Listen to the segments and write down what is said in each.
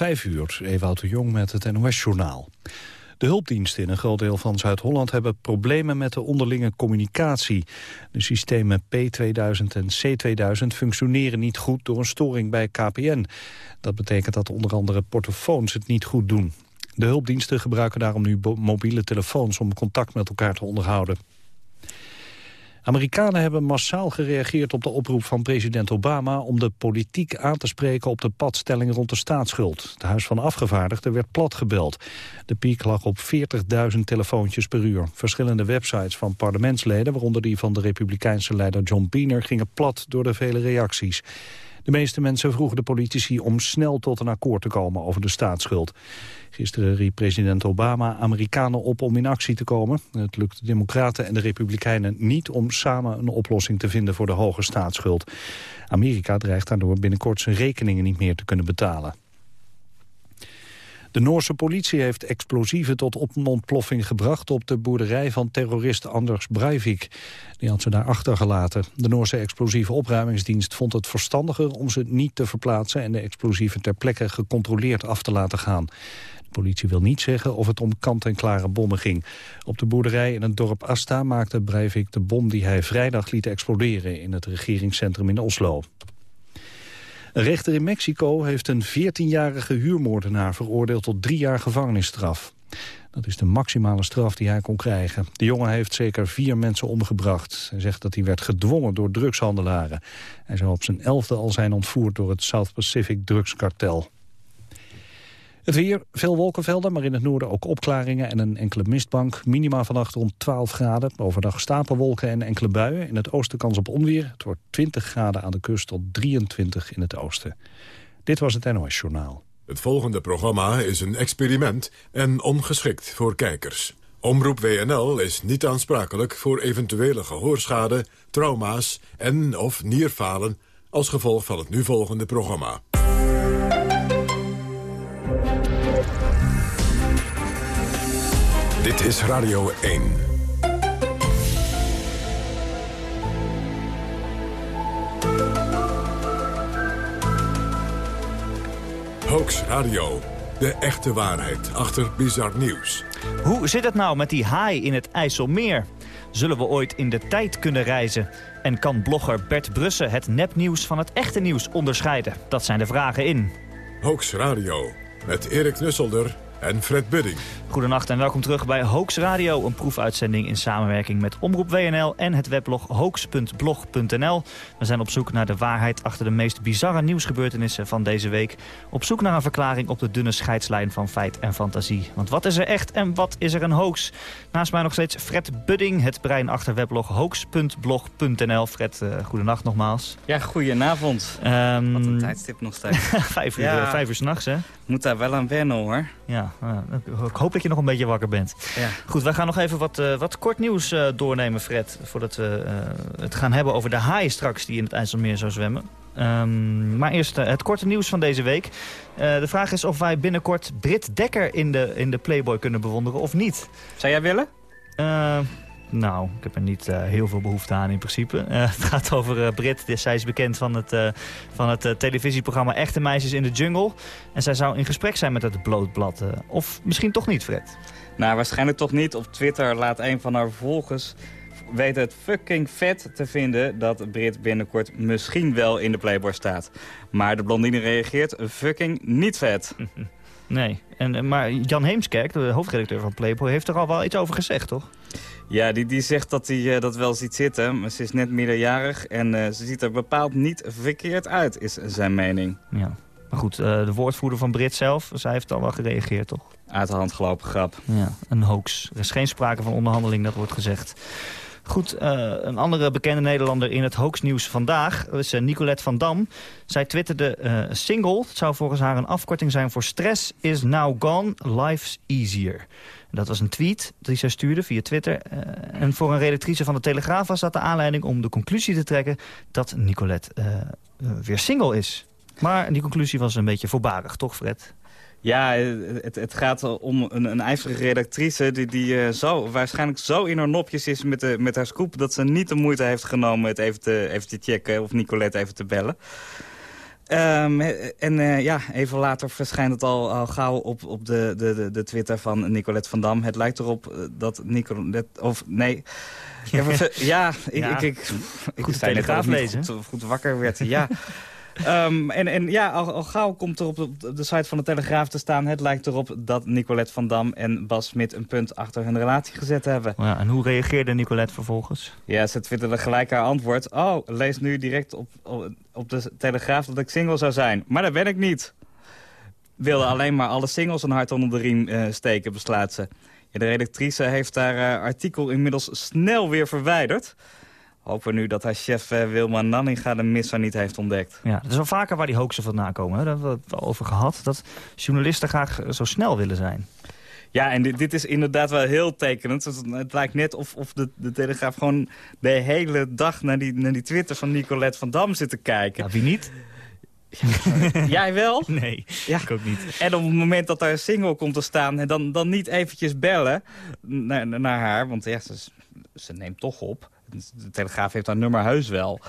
Vijf uur, Ewout de Jong met het NOS-journaal. De hulpdiensten in een groot deel van Zuid-Holland hebben problemen met de onderlinge communicatie. De systemen P2000 en C2000 functioneren niet goed door een storing bij KPN. Dat betekent dat onder andere portofoons het niet goed doen. De hulpdiensten gebruiken daarom nu mobiele telefoons om contact met elkaar te onderhouden. Amerikanen hebben massaal gereageerd op de oproep van president Obama om de politiek aan te spreken op de padstelling rond de staatsschuld. Het Huis van Afgevaardigden werd platgebeld. De piek lag op 40.000 telefoontjes per uur. Verschillende websites van parlementsleden, waaronder die van de republikeinse leider John Boehner, gingen plat door de vele reacties. De meeste mensen vroegen de politici om snel tot een akkoord te komen over de staatsschuld. Gisteren riep president Obama Amerikanen op om in actie te komen. Het lukt de Democraten en de Republikeinen niet om samen een oplossing te vinden voor de hoge staatsschuld. Amerika dreigt daardoor binnenkort zijn rekeningen niet meer te kunnen betalen. De Noorse politie heeft explosieven tot ontploffing gebracht op de boerderij van terrorist Anders Breivik. Die had ze daar achtergelaten. De Noorse explosieve opruimingsdienst vond het verstandiger om ze niet te verplaatsen en de explosieven ter plekke gecontroleerd af te laten gaan. De politie wil niet zeggen of het om kant-en-klare bommen ging. Op de boerderij in het dorp Asta maakte Breivik de bom die hij vrijdag liet exploderen in het regeringscentrum in Oslo. Een rechter in Mexico heeft een 14-jarige huurmoordenaar veroordeeld tot drie jaar gevangenisstraf. Dat is de maximale straf die hij kon krijgen. De jongen heeft zeker vier mensen omgebracht. Hij zegt dat hij werd gedwongen door drugshandelaren. Hij zou op zijn elfde al zijn ontvoerd door het South Pacific drugskartel. Het weer, veel wolkenvelden, maar in het noorden ook opklaringen en een enkele mistbank. Minima vannacht rond 12 graden. Overdag stapelwolken en enkele buien. In het oosten kans op onweer. Het wordt 20 graden aan de kust tot 23 in het oosten. Dit was het NOS Journaal. Het volgende programma is een experiment en ongeschikt voor kijkers. Omroep WNL is niet aansprakelijk voor eventuele gehoorschade, trauma's en of nierfalen als gevolg van het nu volgende programma. Dit is Radio 1. Hoax Radio. De echte waarheid achter bizar nieuws. Hoe zit het nou met die haai in het IJsselmeer? Zullen we ooit in de tijd kunnen reizen? En kan blogger Bert Brussen het nepnieuws van het echte nieuws onderscheiden? Dat zijn de vragen in. Hoax Radio. Met Erik Nusselder en Fred Budding. Goedenacht en welkom terug bij Hoax Radio, een proefuitzending in samenwerking met Omroep WNL en het weblog hoax.blog.nl. We zijn op zoek naar de waarheid achter de meest bizarre nieuwsgebeurtenissen van deze week. Op zoek naar een verklaring op de dunne scheidslijn van feit en fantasie. Want wat is er echt en wat is er een hoax? Naast mij nog steeds Fred Budding, het brein achter weblog hoax.blog.nl. Fred, uh, goedenacht nogmaals. Ja, goedenavond. Um, wat een tijdstip nog steeds. vijf uur, ja. vijf uur s'nachts, hè? Moet daar wel aan wennen, hoor. Ja, uh, ik hoop dat je nog een beetje wakker bent. Ja. Goed, wij gaan nog even wat, uh, wat kort nieuws uh, doornemen, Fred. Voordat we uh, het gaan hebben over de haai straks die in het IJsselmeer zou zwemmen. Um, maar eerst het korte nieuws van deze week. de vraag is of wij binnenkort Brit Dekker in de, in de Playboy kunnen bewonderen of niet. Zou jij willen? Nou, ik heb er niet uh, heel veel behoefte aan in principe. Uh, het gaat over uh, Brit. Zij is bekend van het, van het televisieprogramma Echte Meisjes in de Jungle. En zij zou in gesprek zijn met het Blootblad. of misschien toch niet, Fred? Nou, waarschijnlijk toch niet. Op Twitter laat een van haar volgers weten het fucking vet te vinden dat Brit binnenkort misschien wel in de Playboy staat. Maar de blondine reageert fucking niet vet. Nee, en, maar Jan Heemskerk, de hoofdredacteur van Playboy, heeft er al wel iets over gezegd, toch? Ja, die, die zegt dat hij uh, dat wel ziet zitten. Maar ze is net meerderjarig en uh, ze ziet er bepaald niet verkeerd uit, is zijn mening. Ja. Maar goed, uh, de woordvoerder van Brit zelf, zij heeft al wel gereageerd, toch? Uit de hand gelopen grap. Ja, een hoax. Er is geen sprake van onderhandeling, dat wordt gezegd. Goed, uh, een andere bekende Nederlander in het hoaxnieuws vandaag is uh, Nicolette van Dam. Zij twitterde uh, single. Het zou volgens haar een afkorting zijn voor stress is now gone, life's easier. Dat was een tweet die zij stuurde via Twitter. en voor een redactrice van de Telegraaf was dat de aanleiding om de conclusie te trekken dat Nicolette weer single is. Maar die conclusie was een beetje voorbarig, toch Fred? Ja, het, het gaat om een, een ijverige redactrice die, die uh, zo, waarschijnlijk zo in haar nopjes is met, de, met haar scoop... dat ze niet de moeite heeft genomen het even te, even te checken of Nicolette even te bellen. Um, en uh, ja, even later verschijnt het al, al gauw op, op de, de, de Twitter van Nicolette van Dam. Het lijkt erop uh, dat Nicolette... Of nee... ja, ja, ik, ja. ik, ik, ik, goed zei lezen. Goed, goed wakker werd. Ja. Um, en, en ja, al, al, gauw komt er op de, de, site van de Telegraaf te staan... het lijkt erop dat Nicolette van Dam en Bas Smit een punt achter hun relatie gezet hebben. Ja, en hoe reageerde Nicolette vervolgens? Ja, ze twitterde gelijk haar antwoord. Oh, lees nu direct op, op, op de Telegraaf dat ik single zou zijn. Maar dat ben ik niet. Wilde alleen maar alle singles een hart onder de riem uh, steken, beslaat ze. Ja, de redactrice heeft haar uh, artikel inmiddels snel weer verwijderd hopen nu dat haar chef uh, Wilma Nanninga de misser niet heeft ontdekt. Ja, dat is wel vaker waar die hoaxen vandaan komen. Hè? Daar hebben we het over gehad. Dat journalisten graag zo snel willen zijn. Ja, en dit, dit is inderdaad wel heel tekenend. Het, lijkt net of, of de, de Telegraaf gewoon de hele dag naar die, naar die Twitter van Nicolette van Dam zit te kijken. Ja, wie niet? Jij wel? Nee, ja. ik ook niet. En op het moment dat daar een single komt te staan... dan, dan niet eventjes bellen naar, naar haar. Want ja, ze, ze neemt toch op de Telegraaf heeft haar nummer huis wel.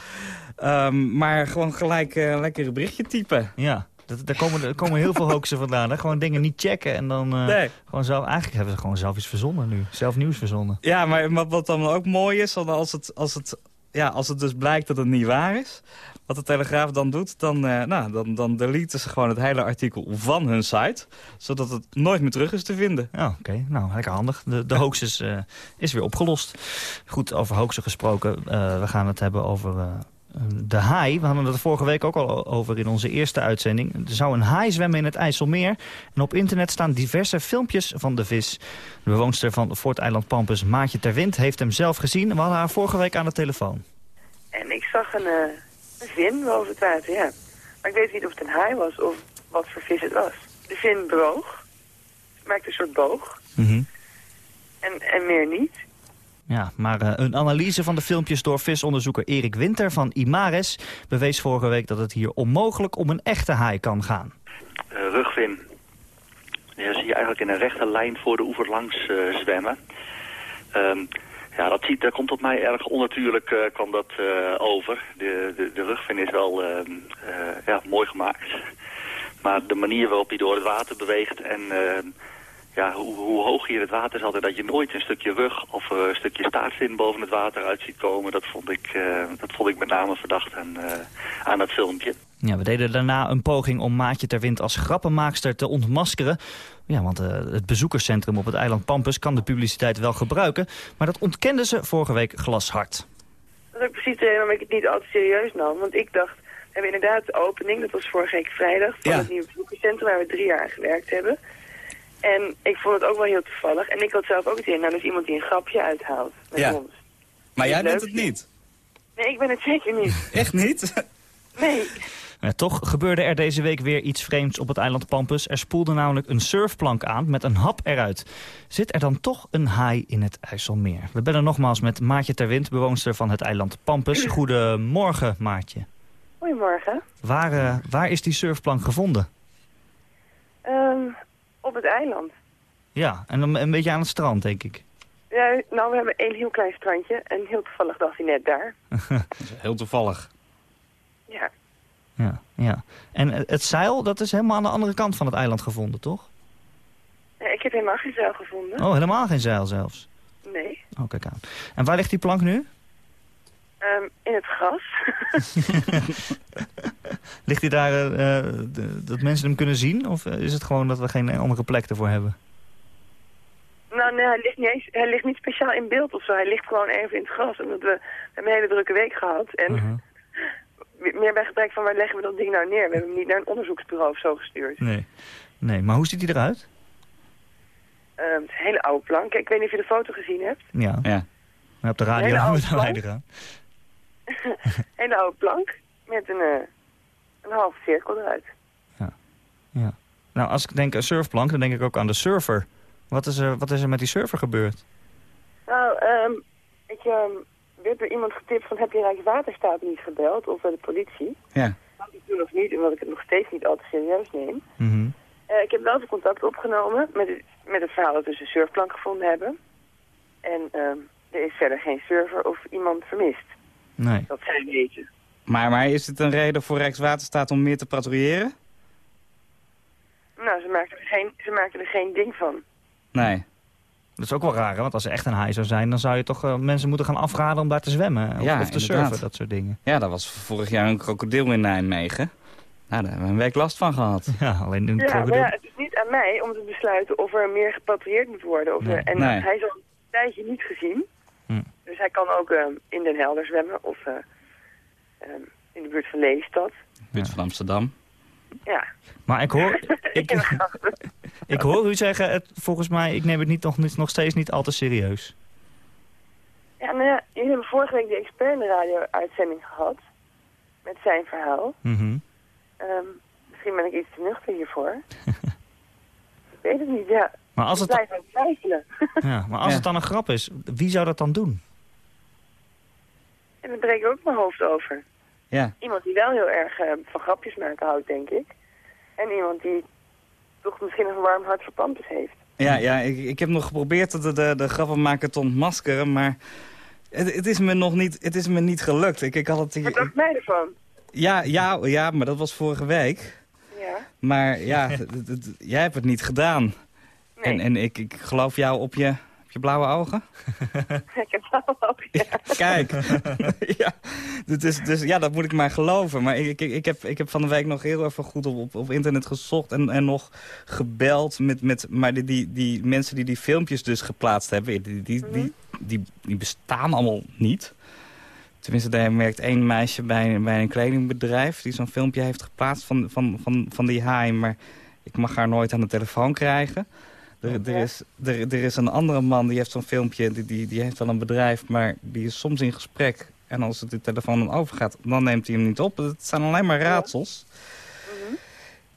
Um, maar gewoon gelijk uh, lekker een berichtje typen. Ja. Dat, daar, komen, er komen heel veel hoaxen vandaan. Hè? Gewoon dingen niet checken en dan... Uh, nee. gewoon zelf, eigenlijk hebben ze gewoon zelf iets verzonnen nu. Zelf nieuws verzonnen. Ja, maar, maar wat dan ook mooi is, als het, als, het, ja, als het dus blijkt dat het niet waar is... Wat de Telegraaf dan doet, dan, uh, nou, dan, dan deleten ze gewoon het hele artikel van hun site. Zodat het nooit meer terug is te vinden. Ja, oké. Nou, lekker handig. De, de hoax is, uh, is weer opgelost. Goed, over hoaxen gesproken. Uh, we gaan het hebben over... de haai, we hadden het vorige week ook al over in onze eerste uitzending. Er zou een haai zwemmen in het IJsselmeer. En op internet staan diverse filmpjes van de vis. De bewoonster van Fort Eiland Pampus, Maatje Terwind, heeft hem zelf gezien. We hadden haar vorige week aan de telefoon. En ik zag een, een vin boven het water, ja. Maar ik weet niet of het een haai was of wat voor vis het was. De vin bewoog. Maakte een soort boog. Mm en, en meer niet. Ja, maar uh, een analyse van de filmpjes door visonderzoeker Erik Winter van Imares... bewees vorige week dat het hier onmogelijk om een echte haai kan gaan. Uh, rugvin. Ja, zie je eigenlijk in een rechte lijn voor de oever langs uh, zwemmen. Um, ja, dat, ziet, dat komt op mij erg onnatuurlijk uh, kwam dat uh, over. De, de, de rugvin is wel uh, ja, mooi gemaakt. Maar de manier waarop hij door het water beweegt en ja, hoe, hoe, hoog hier het water is altijd... dat je nooit een stukje rug of een stukje staartvin boven het water uit ziet komen... dat vond ik, dat vond ik met name verdacht aan, aan dat filmpje. Ja, we deden daarna een poging om Maatje ter Wind als grappenmaakster te ontmaskeren. Ja, want uh, het bezoekerscentrum op het eiland Pampus kan de publiciteit wel gebruiken. Maar dat ontkenden ze vorige week glashard. Dat is ook precies de reden waarom ik het niet altijd serieus nam. Want ik dacht, we hebben inderdaad de opening, dat was vorige week vrijdag... van het nieuwe bezoekerscentrum waar we drie jaar aan gewerkt hebben. En ik vond het ook wel heel toevallig. En ik had zelf ook het in, nou, dus iemand die een grapje uithaalt met ja. ons. Maar jij bent het niet? Nee, ik ben het zeker niet. Echt niet? Nee. Ja, toch gebeurde er deze week weer iets vreemds op het eiland Pampus. Er spoelde namelijk een surfplank aan met een hap eruit. Zit er dan toch een haai in het IJsselmeer? We bellen nogmaals met Maatje Terwind, bewoonster van het eiland Pampus. Goedemorgen, Maatje. Goedemorgen. Waar, uh, waar is die surfplank gevonden? Um, op het eiland. Ja, en een, een beetje aan het strand, denk ik. Ja, nou, we hebben één heel klein strandje en heel toevallig dacht hij net daar. heel toevallig. Ja. Ja, ja. En het zeil, dat is helemaal aan de andere kant van het eiland gevonden, toch? Nee, ik heb helemaal geen zeil gevonden. Oh, helemaal geen zeil zelfs? Nee. Oh, kijk aan. En waar ligt die plank nu? Um, in het gras. ligt hij daar uh, dat mensen hem kunnen zien? Of is het gewoon dat we geen andere plek ervoor hebben? Nou, nee, hij ligt, niet eens, hij ligt niet speciaal in beeld of zo. Hij ligt gewoon even in het gras. Omdat we, we hebben een hele drukke week gehad. En uh -huh meer bij gebrek van waar leggen we dat ding nou neer. We hebben hem niet naar een onderzoeksbureau of zo gestuurd. Nee, nee maar hoe ziet hij eruit? Uh, het is een hele oude plank. Ik weet niet of je de foto gezien hebt. Ja, ja. Maar op de radio hebben we het. hele oude plank met een, uh, een halve cirkel eruit. Ja. ja. Nou, als ik denk aan surfplank, dan denk ik ook aan de surfer. Wat is er, wat is er met die surfer gebeurd? Nou, um, ik, um, werd door iemand getipt van heb je Rijkswaterstaat niet gebeld of bij de politie. Ja. Dat ik toen nog niet, omdat ik het nog steeds niet altijd serieus neem. Mm uh, ik heb wel contact opgenomen met het, met het verhaal dat we een surfplank gevonden hebben. En uh, er is verder geen surfer of iemand vermist. Nee. Dat zij weten. Maar, maar is het een reden voor Rijkswaterstaat om meer te patrouilleren? Nou, ze maakten er geen, ze maakten er geen ding van. Nee. Dat is ook wel raar, hè? want als er echt een haai zou zijn... dan zou je toch uh, mensen moeten gaan afraden om daar te zwemmen. Of, Ja, of te inderdaad. surfen, dat soort dingen. Ja, dat was vorig jaar een krokodil in Nijmegen. Nou, daar hebben we een week last van gehad. Ja, alleen een Ja, maar krokodil. ja, het is niet aan mij om te besluiten of er meer gepatrouilleerd moet worden. Of Nee. er- en Nee. hij is al een tijdje niet gezien. Dus hij kan ook eh, in Den Helder zwemmen of eh, ehm, in de buurt van Lelystad. Buurt van Amsterdam. Ja, Maar ik hoor, de ik, ik hoor u zeggen, het, volgens mij, ik neem het niet, nog, nog steeds niet al te serieus. Ja, nou ja, jullie hebben vorige week de expert in de radio-uitzending gehad. Met zijn verhaal. Mhm. Ehm, misschien ben ik iets te nuchter hiervoor. ik weet het niet, ja. Maar als ik het, blijf aan het twijfelen. ja, maar als Ja. het dan een grap is, wie zou dat dan doen? En daar breek ik ook mijn hoofd over. Ja. Iemand die wel heel erg eh, van grapjes maken houdt, denk ik. En iemand die toch misschien een warm hart voor Pampus heeft. Ja, ja ik, ik heb nog geprobeerd de, de, de grappenmaker te ontmaskeren, maar het, het, is me nog niet, het is me niet gelukt. Ik, ik had het, Wat dacht mij ervan? ja, ja, ja, maar dat was vorige week. Ja, Maar ja, jij hebt het niet gedaan. nee. En, en ik, ik geloof jou op je, op je blauwe ogen. ik heb ook, ja. Kijk. ja, dus, dus ja, dat moet ik maar geloven. Maar ik, ik, ik, heb, ik heb van de week nog heel even goed op, op, op internet gezocht en, en nog gebeld met... met maar die, die, die mensen die die filmpjes dus geplaatst hebben, die, die, die, die, die bestaan allemaal niet. Tenminste, daar merkt één meisje bij, bij een kledingbedrijf... die zo'n filmpje heeft geplaatst van, van, van, van die haai. Maar ik mag haar nooit aan de telefoon krijgen. Er, er, is, er, er is een andere man die heeft zo'n filmpje, die, die, die heeft wel een bedrijf... maar die is soms in gesprek. En als het de telefoon dan overgaat, dan neemt hij hem niet op. Het zijn alleen maar raadsels.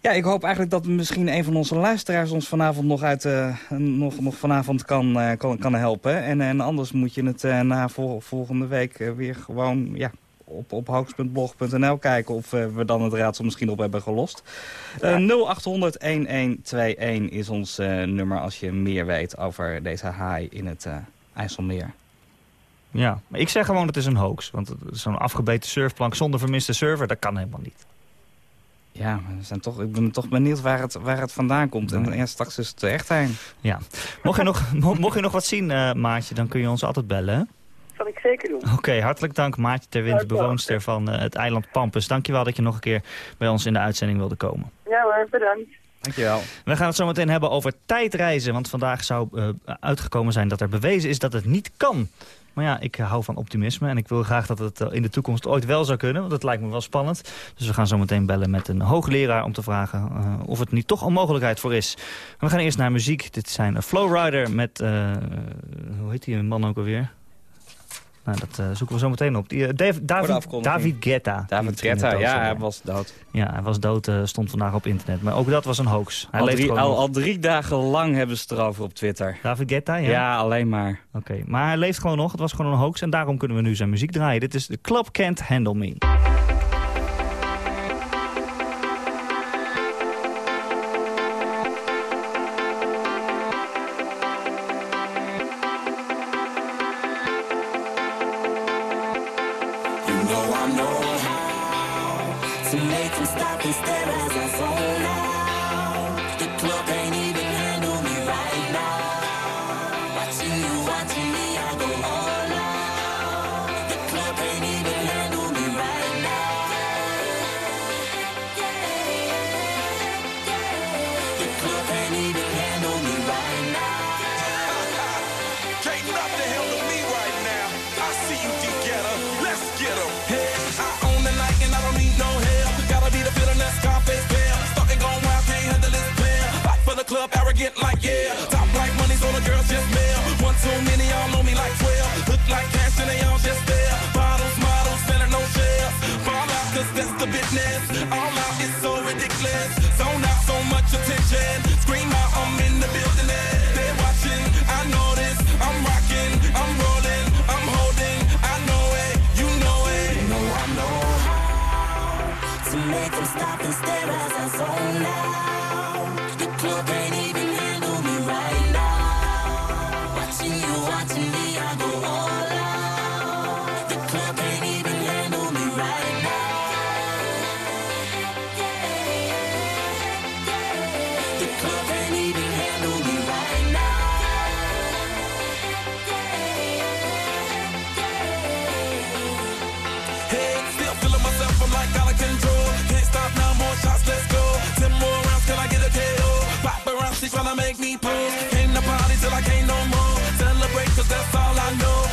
Ja, ik hoop eigenlijk dat misschien een van onze luisteraars ons vanavond nog, uit, eh, nog, nog vanavond kan, eh, kan, kan helpen. En, en anders moet je het eh, na vol- volgende week weer gewoon ja, op, op hoax.blog.nl kijken of eh, we dan het raadsel misschien op hebben gelost. Eh 0800-1121 is ons eh, nummer als je meer weet over deze haai in het IJsselmeer. Ja, maar ik zeg gewoon het is een hoax. Want zo'n afgebeten surfplank zonder vermiste server, dat kan helemaal niet. Ja, we zijn toch, ik ben toch benieuwd waar het, waar het vandaan komt. En ja, straks is het er echt heen. Ja. Mocht je nog, mo- mocht je nog wat zien, Maatje, dan kun je ons altijd bellen. Zal ik zeker doen. Oké, hartelijk dank Maatje ter Wind, bewoonster van eh, het eiland Pampus. Dankjewel dat je nog een keer bij ons in de uitzending wilde komen. Ja hoor, bedankt. Dankjewel. We gaan het zo meteen hebben over tijdreizen. Want vandaag zou eh, uitgekomen zijn dat er bewezen is dat het niet kan. Maar ja, ik hou van optimisme en ik wil graag dat het eh, in de toekomst ooit wel zou kunnen. Want dat lijkt me wel spannend. Dus we gaan zo meteen bellen met een hoogleraar om te vragen eh, of het niet toch een mogelijkheid voor is. We gaan eerst naar muziek. Dit zijn Flowrider met, eh, hoe heet die man ook alweer? Nou, dat eh, zoeken we zo meteen op. Die, eh, Dave- David. David Guetta. David Guetta, ja, hij was dood. Ja, hij was dood, eh, stond vandaag op internet. Maar ook dat was een hoax. Hij Al leeft drie, al, drie dagen lang hebben ze het erover op Twitter. David Guetta, ja? Ja, alleen maar. Oké, maar hij leeft gewoon nog. Het was gewoon een hoax en daarom kunnen we nu zijn muziek draaien. Dit is The Club Can't Handle Me. Know.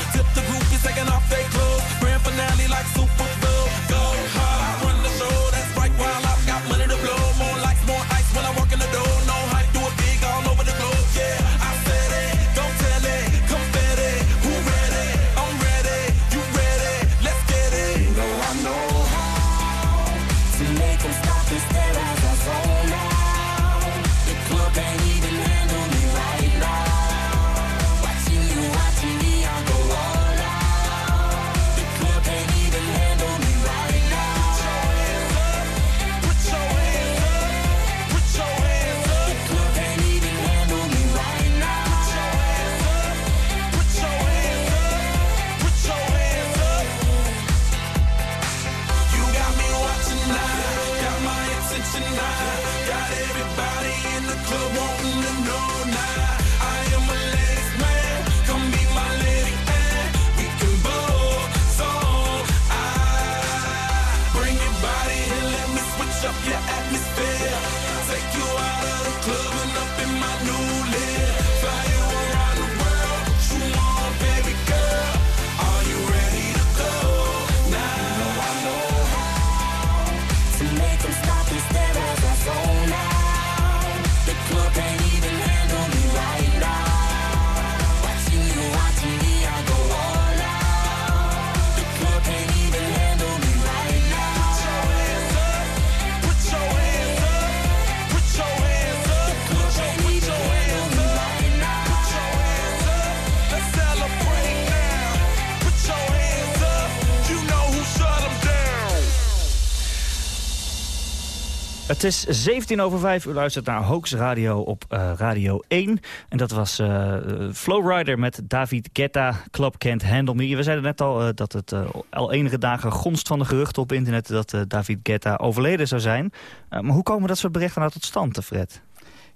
Het is 17 over 5. U luistert naar Hoax Radio op eh, Radio 1. En dat was eh Flowrider met David Guetta, Club Can't Handle Me. We zeiden net al eh, dat het al enige dagen gonst van de geruchten op internet... dat David Guetta overleden zou zijn. Maar hoe komen dat soort berichten nou tot stand, Fred?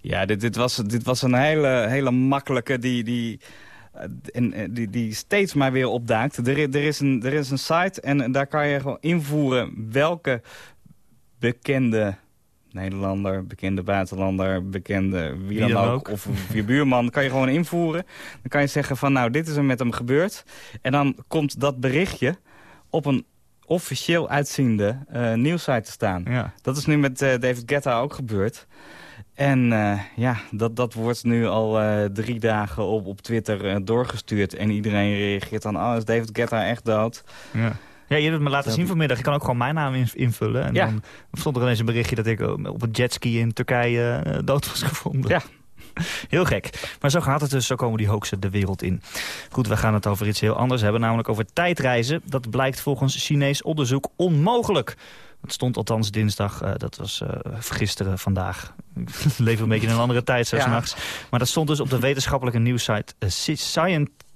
Ja, dit, dit, was, dit was een hele, hele makkelijke die, die, die, die steeds maar weer opduikt. Er, er, is een, er is een site en daar kan je gewoon invoeren welke bekende Nederlander, bekende buitenlander, bekende wie dan, ook, of je buurman, kan je gewoon invoeren. Dan kan je zeggen van nou, dit is er met hem gebeurd. En dan komt dat berichtje op een officieel uitziende eh nieuwssite te staan. Ja. Dat is nu met eh, David Guetta ook gebeurd. En eh, ja, dat, dat wordt nu al drie dagen op, op Twitter doorgestuurd. En iedereen reageert dan, oh, is David Guetta echt dood? Ja. Ja, je hebt het me laten zien vanmiddag. Je kan ook gewoon mijn naam in- invullen. En Ja. dan stond er ineens een berichtje dat ik eh, op een jetski in Turkije eh, dood was gevonden. Ja. Heel gek. Maar zo gaat het dus, zo komen die hoaxen de wereld in. Goed, we gaan het over iets heel anders hebben, namelijk over tijdreizen. Dat blijkt volgens Chinees onderzoek onmogelijk. Het stond althans dinsdag, eh, dat was gisteren, vandaag. Ik leef een beetje in een andere tijd, zo Ja. s'nachts. Maar dat stond dus op de wetenschappelijke nieuwssite uh,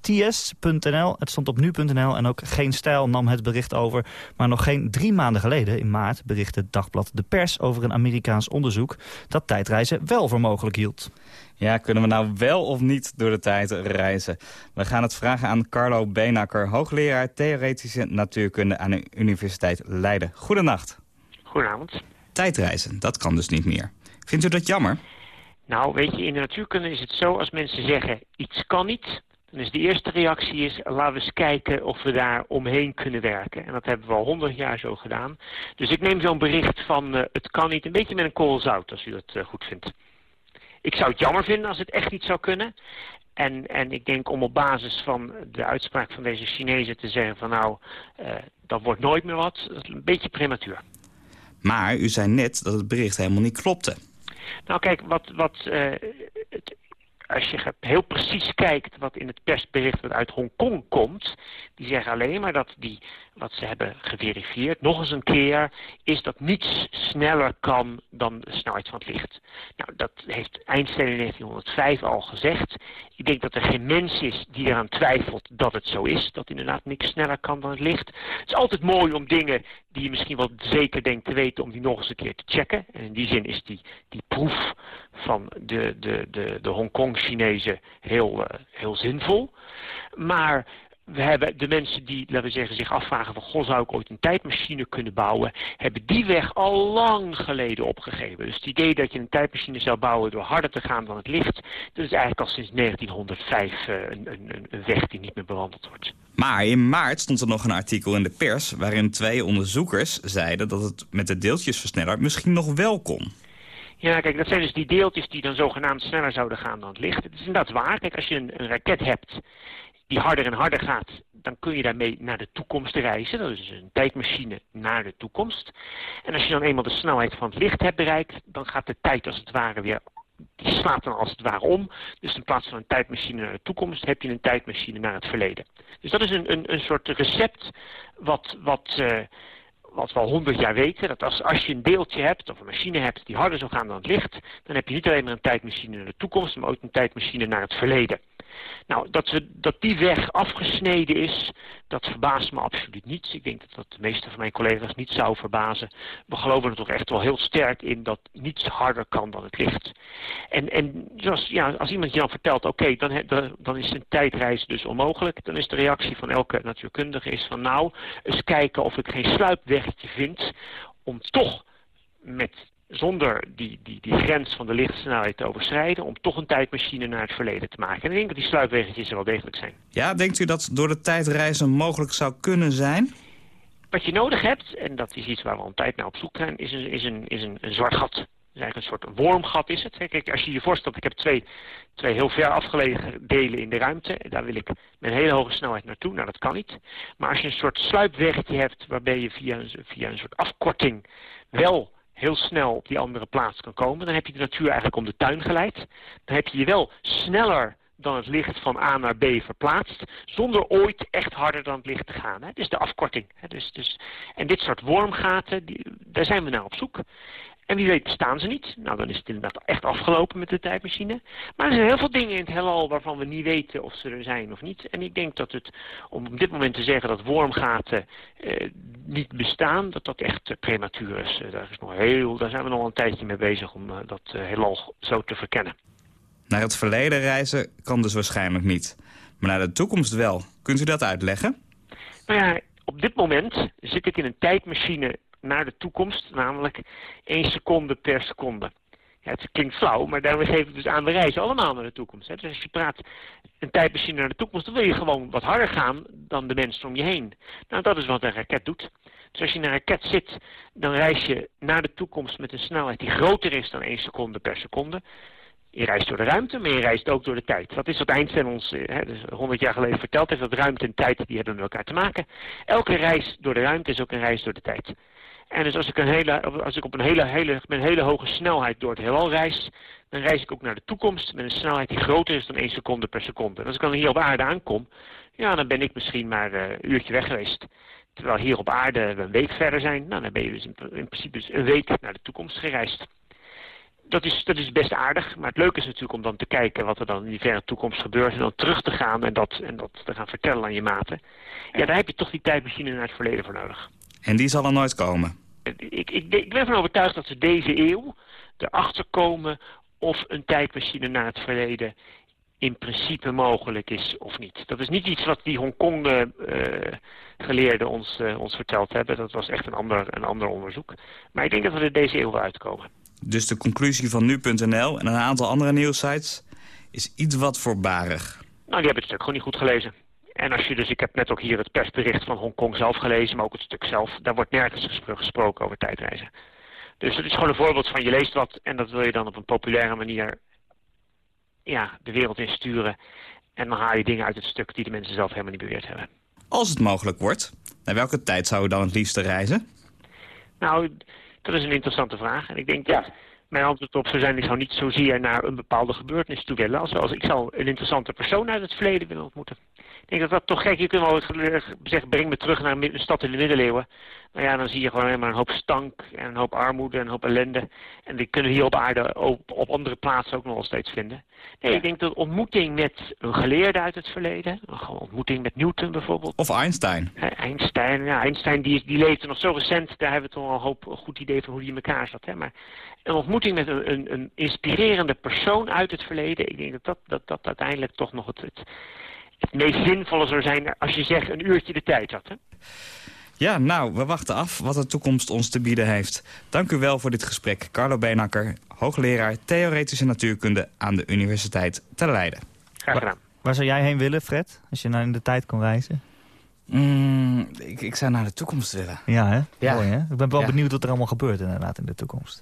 scientist.nl. Het stond op nu.nl en ook Geen Stijl nam het bericht over. Maar nog geen drie maanden geleden, in maart, berichtte het dagblad De Pers... over een Amerikaans onderzoek dat tijdreizen wel voor mogelijk hield. Ja, kunnen we nou wel of niet door de tijd reizen? We gaan het vragen aan Carlo Beenakker, hoogleraar Theoretische Natuurkunde aan de Universiteit Leiden. Goedenacht. Goedenavond. Tijdreizen, dat kan dus niet meer. Vindt u dat jammer? Nou, weet je, in de natuurkunde is het zo, als mensen zeggen iets kan niet, is de eerste reactie is, laten we eens kijken of we daar omheen kunnen werken. En dat hebben we al honderd jaar zo gedaan. Dus ik neem zo'n bericht van eh, het kan niet, een beetje met een korrel zout, als u dat eh, goed vindt. Ik zou het jammer vinden als het echt niet zou kunnen. En, en ik denk om op basis van de uitspraak van deze Chinezen te zeggen van nou, eh, dat wordt nooit meer wat, dat is een beetje prematuur. Maar u zei net dat het bericht helemaal niet klopte. Nou kijk, wat, wat, als je heel precies kijkt wat in het persbericht wat uit Hongkong komt... die zeggen alleen maar dat die, wat ze hebben geverifieerd, nog eens een keer... is dat niets sneller kan dan de snelheid van het licht. Nou, dat heeft Einstein in 1905 al gezegd. Ik denk dat er geen mens is die eraan twijfelt dat het zo is. Dat inderdaad niks sneller kan dan het licht. Het is altijd mooi om dingen die je misschien wel zeker denkt te weten... om die nog eens een keer te checken. En in die zin is die, die proef van de, de, de, de Hongkong-Chinezen heel, eh, heel zinvol. Maar we hebben de mensen die, laten we zeggen, zich afvragen van... goh, zou ik ooit een tijdmachine kunnen bouwen... hebben die weg al lang geleden opgegeven. Dus het idee dat je een tijdmachine zou bouwen door harder te gaan dan het licht... dat is eigenlijk al sinds 1905 uh, een, een, een weg die niet meer bewandeld wordt. Maar in maart stond er nog een artikel in de pers... waarin twee onderzoekers zeiden dat het met de deeltjesversneller misschien nog wel kon. Ja, kijk, dat zijn dus die deeltjes die dan zogenaamd sneller zouden gaan dan het licht. Het is inderdaad waar. Kijk, als je een, een raket hebt die harder en harder gaat, dan kun je daarmee naar de toekomst reizen. Dat is dus een tijdmachine naar de toekomst. En als je dan eenmaal de snelheid van het licht hebt bereikt, dan gaat de tijd als het ware weer die slaat dan als het ware om. Dus in plaats van een tijdmachine naar de toekomst heb je een tijdmachine naar het verleden. Dus dat is een, een, een soort recept wat, wat, uh, wat we al honderd jaar weten. Dat als, als je een deeltje hebt of een machine hebt die harder zou gaan dan het licht, dan heb je niet alleen maar een tijdmachine naar de toekomst, maar ook een tijdmachine naar het verleden. Nou, dat, we, dat die weg afgesneden is, dat verbaast me absoluut niet. Ik denk dat dat de meeste van mijn collega's niet zou verbazen. We geloven er toch echt wel heel sterk in dat niets harder kan dan het licht. En, en zoals, ja, als iemand je dan vertelt, oké, dan, dan is een tijdreis dus onmogelijk. Dan is de reactie van elke natuurkundige is van nou, eens kijken of ik geen sluipweggetje vind om toch met zonder die, die, die grens van de lichtsnelheid te overschrijden... om toch een tijdmachine naar het verleden te maken. En ik denk dat die sluipweggetjes er wel degelijk zijn. Ja, denkt u dat door de tijdreizen mogelijk zou kunnen zijn? Wat je nodig hebt, en dat is iets waar we al een tijd naar op zoek zijn... is een, is een, is een, een zwart gat. Eigenlijk een soort wormgat is het. Kijk, als je je voorstelt, ik heb twee, twee heel ver afgelegen delen in de ruimte. Daar wil ik met een hele hoge snelheid naartoe. Nou, dat kan niet. Maar als je een soort sluipweggetje hebt waarbij je via een, via een soort afkorting wel heel snel op die andere plaats kan komen. Dan heb je de natuur eigenlijk om de tuin geleid. Dan heb je je wel sneller dan het licht van A naar B verplaatst, zonder ooit echt harder dan het licht te gaan. Hè. Dus de afkorting. Hè. Dus, dus, en dit soort wormgaten, daar zijn we naar op zoek. En wie weet bestaan ze niet. Nou, dan is het inderdaad echt afgelopen met de tijdmachine. Maar er zijn heel veel dingen in het heelal waarvan we niet weten of ze er zijn of niet. En ik denk dat het, om op dit moment te zeggen dat wormgaten eh, niet bestaan, dat dat echt uh, prematuur is. Uh, daar, is nog heel, daar zijn we nog een tijdje mee bezig om uh, dat heelal zo te verkennen. Naar het verleden reizen kan dus waarschijnlijk niet. Maar naar de toekomst wel. Kunt u dat uitleggen? Nou ja, op dit moment zit ik in een tijdmachine naar de toekomst, namelijk 1 seconde per seconde. Ja, het klinkt flauw, maar daarmee geeft het dus aan, we reizen allemaal naar de toekomst. Hè. Dus als je praat een tijdmachine naar de toekomst, dan wil je gewoon wat harder gaan dan de mensen om je heen. Nou, dat is wat een raket doet. Dus als je in een raket zit, dan reis je naar de toekomst met een snelheid die groter is dan 1 seconde per seconde. Je reist door de ruimte, maar je reist ook door de tijd. Dat is wat Einstein ons hè, dus 100 jaar geleden verteld heeft, dat ruimte en tijd die hebben met elkaar te maken. Elke reis door de ruimte is ook een reis door de tijd. En dus als ik, een hele, als ik op een hele, hele, met een hele hoge snelheid door het heelal reis, dan reis ik ook naar de toekomst met een snelheid die groter is dan 1 seconde per seconde. En als ik dan hier op aarde aankom, ja, dan ben ik misschien maar uh, een uurtje weg geweest. Terwijl hier op aarde we een week verder zijn, nou, dan ben je dus in, in principe dus een week naar de toekomst gereisd. Dat is, dat is best aardig, maar het leuke is natuurlijk om dan te kijken wat er dan in die verre toekomst gebeurt. En dan terug te gaan en dat, en dat te gaan vertellen aan je maten. Ja, daar heb je toch die tijdmachine naar het verleden voor nodig. En die zal er nooit komen? Ik, ik, ik ben ervan overtuigd dat ze deze eeuw erachter komen of een tijdmachine naar het verleden in principe mogelijk is of niet. Dat is niet iets wat die Hongkong-geleerden uh, ons, uh, ons verteld hebben. Dat was echt een ander, een ander onderzoek. Maar ik denk dat we er deze eeuw wel uitkomen. Dus de conclusie van nu.nl en een aantal andere nieuwsites is iets wat voorbarig. Nou, die hebben het stuk gewoon niet goed gelezen. En als je dus, ik heb net ook hier het persbericht van Hongkong zelf gelezen, maar ook het stuk zelf. Daar wordt nergens gesproken over tijdreizen. Dus het is gewoon een voorbeeld van je leest wat en dat wil je dan op een populaire manier ja, de wereld insturen. En dan haal je dingen uit het stuk die de mensen zelf helemaal niet beweerd hebben. Als het mogelijk wordt, naar welke tijd zou je dan het liefste reizen? Nou, dat is een interessante vraag. En ik denk dat mijn antwoord op zou zijn, ik zou niet zozeer naar een bepaalde gebeurtenis toe willen. Als, als ik zou een interessante persoon uit het verleden willen ontmoeten. Ik denk dat dat toch gek, je kunt wel zeggen, breng me terug naar een stad in de middeleeuwen. Nou ja, dan zie je gewoon helemaal een hoop stank en een hoop armoede en een hoop ellende. En die kunnen we hier op aarde op, op andere plaatsen ook nog wel steeds vinden. Nee, ik denk dat ontmoeting met een geleerde uit het verleden, een ontmoeting met Newton bijvoorbeeld. Of Einstein. Einstein, ja, Einstein die, die leefde nog zo recent, daar hebben we toch al een hoop een goed idee van hoe die in elkaar zat. Hè? Maar een ontmoeting met een, een, een inspirerende persoon uit het verleden, ik denk dat dat, dat, dat uiteindelijk toch nog het, het het meest zinvolle zou zijn als je zegt een uurtje de tijd had. Hè? Ja, nou, we wachten af wat de toekomst ons te bieden heeft. Dank u wel voor dit gesprek. Carlo Beenakker, hoogleraar Theoretische Natuurkunde aan de Universiteit te Leiden. Graag gedaan. Waar zou jij heen willen, Fred? Als je nou in de tijd kon reizen? Mm, ik, ik zou naar de toekomst willen. Ja, hè? Ja. Mooi, hè? Ik ben wel Ja. benieuwd wat er allemaal gebeurt inderdaad in de toekomst.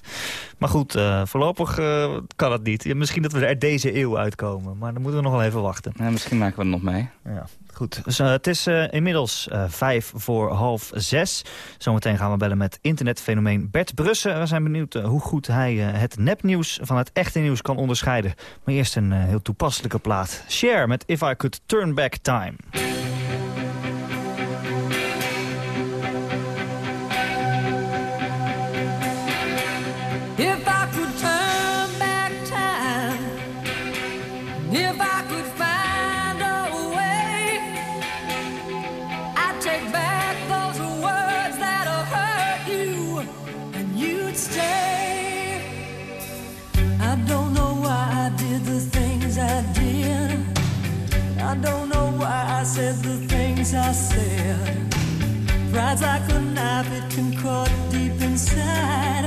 Maar goed, eh, voorlopig eh, kan het niet. Ja, misschien dat we er deze eeuw uitkomen, maar dan moeten we nog wel even wachten. Nou, misschien maken we het nog mee. Ja, goed. Dus, eh, het is inmiddels vijf voor half zes. Zometeen gaan we bellen met internetfenomeen Bert Brussen. We zijn benieuwd hoe goed hij het nepnieuws van het echte nieuws kan onderscheiden. Maar eerst een heel toepasselijke plaat. Share met If I Could Turn Back Time. Don't know why I said the things I said. Pride's like a knife, it can cut deep inside.